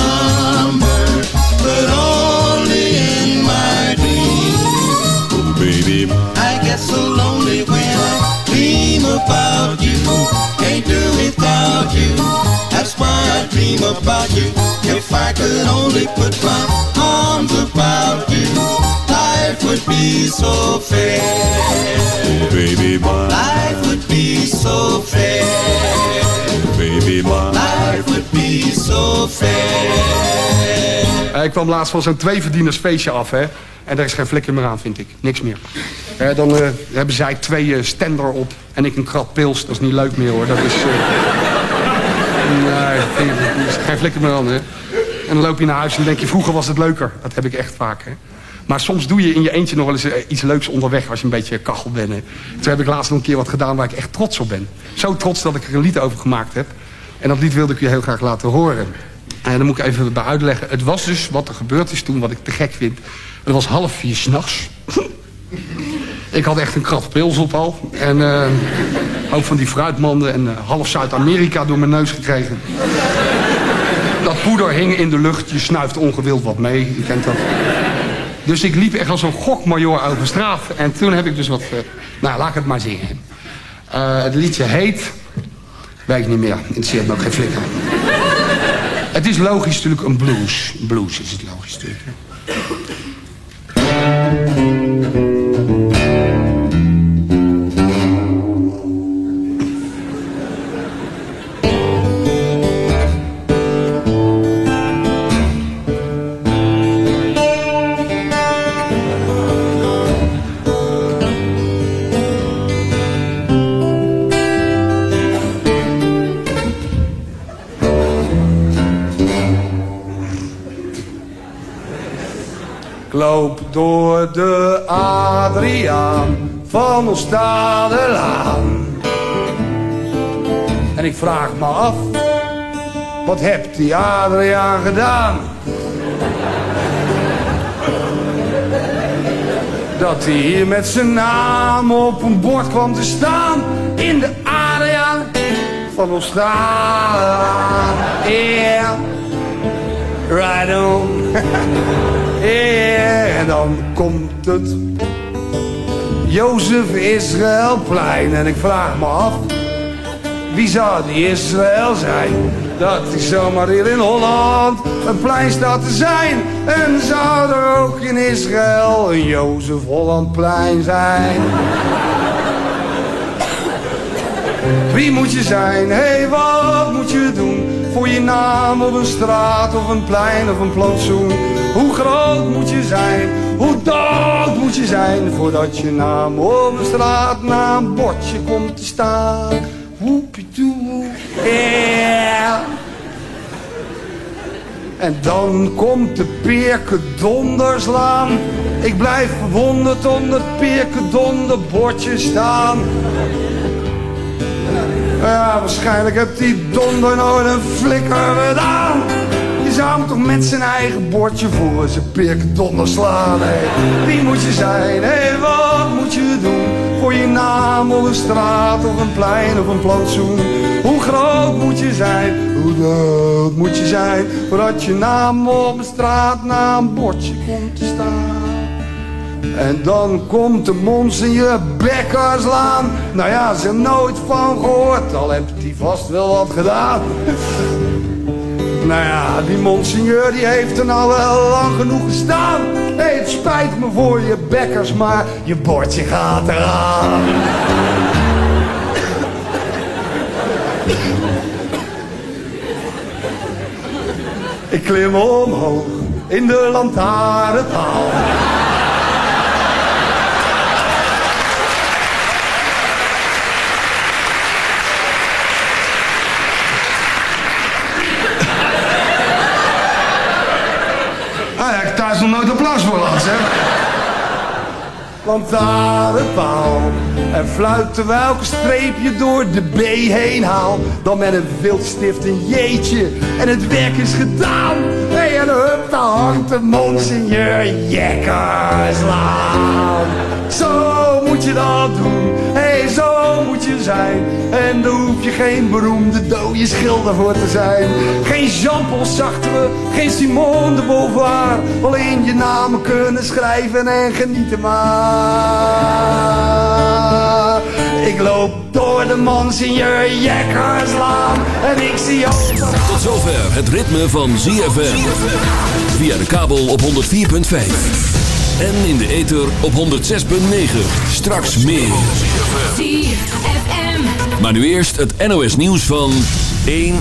about you. Can't do without you. That's why I dream about you. If I could only put my arms about you, life would be so fair.
Oh baby mine,
Life would be so fair.
Baby mine.
Life would be so fair.
Ik kwam laatst van zo'n tweeverdieners feestje af, hè. En daar is geen flikker meer aan, vind ik. Niks meer. Eh, dan eh, hebben zij twee eh, stender op en ik een krat pils. Dat is niet leuk meer, hoor. Dat is... eh, nee, geen flikker meer aan, hè. En dan loop je naar huis en dan denk je, vroeger was het leuker. Dat heb ik echt vaak, hè. Maar soms doe je in je eentje nog wel eens eh, iets leuks onderweg als je een beetje kachel bent. Toen heb ik laatst nog een keer wat gedaan waar ik echt trots op ben. Zo trots dat ik er een lied over gemaakt heb. En dat lied wilde ik u heel graag laten horen. En dan moet ik even bij uitleggen. Het was dus wat er gebeurd is toen, wat ik te gek vind. Het was half vier s'nachts. ik had echt een krat pils op al. En eh ook van die fruitmanden en eh, half Zuid-Amerika door mijn neus gekregen. dat poeder hing in de lucht. Je snuift ongewild wat mee. Je kent dat. Dus ik liep echt als een gokmajor over straat. En toen heb ik dus wat... eh, nou, laat ik het maar zingen. Eh, het liedje heet... Weet ik niet meer. Interesseert me ook geen flikker. Het is logisch natuurlijk een blues. Blues is het logisch natuurlijk. Door de Adriaan van Oostadelaan. En ik vraag me af, wat hebt die Adriaan gedaan? Dat hij hier met zijn naam op een bord kwam te staan in de Adriaan van Oostadelaan. Yeah, right on. En dan komt het Jozef Israëlplein. En ik vraag me af, wie zou die Israël zijn? Dat is zomaar hier in Holland een plein staat te zijn. En zou er ook in Israël een Jozef Hollandplein zijn? Wie moet je zijn? Hé, hey, wat moet je doen? Voor je naam op een straat of een plein of een plantsoen. Hoe groot moet je zijn? Hoe dood moet je zijn? Voordat je naam op een bordje komt te staan. Woepie-doe, yeah. En dan komt de Peerke donderslaan. Ik blijf verwonderd onder het Peerke donderbordje staan. Ja, waarschijnlijk heeft die donder nooit een flikker gedaan. Je hem toch met zijn eigen bordje voor zijn pik donder slaan. Hey. Wie moet je zijn? Hé, wat moet je doen? Voor je naam op een straat of een plein of een plantsoen. Hoe groot moet je zijn? Hoe dood moet je zijn? Voordat je naam op een straat na een bordje komt te staan. En dan komt de monseigneur Bekkerslaan. Nou ja, ze hebben nooit van gehoord, al heeft hij vast wel wat gedaan. Nou ja, die monseigneur die heeft er nou wel lang genoeg gestaan. Hey, het spijt me voor je bekkers, maar je bordje gaat eraan. Ik klim omhoog in de lantaarnpaal. Thuis nog nooit applaus voor gehad, zeg. Lantaarnpaal en fluit terwijl ik een streepje door de B heen haal. Dan met een wildstift een jeetje en het werk is gedaan. Hey, en hup, daar hangt de monseigneur Jekkerslaan. Zo moet je dat doen, hey, zo moet je zijn. En daar hoef je geen beroemde dode schilder voor te zijn. Geen Jean-Paul Sartre, geen Simone de Beauvoir. Alleen je namen kunnen schrijven en genieten maar. Ik loop door de Monseigneur Jekkerslaan en ik zie ook...
Tot zover het ritme van ZFM. Via de kabel op 104.5. En in de ether op 106.9. Straks meer. Maar nu eerst het NOS nieuws van 1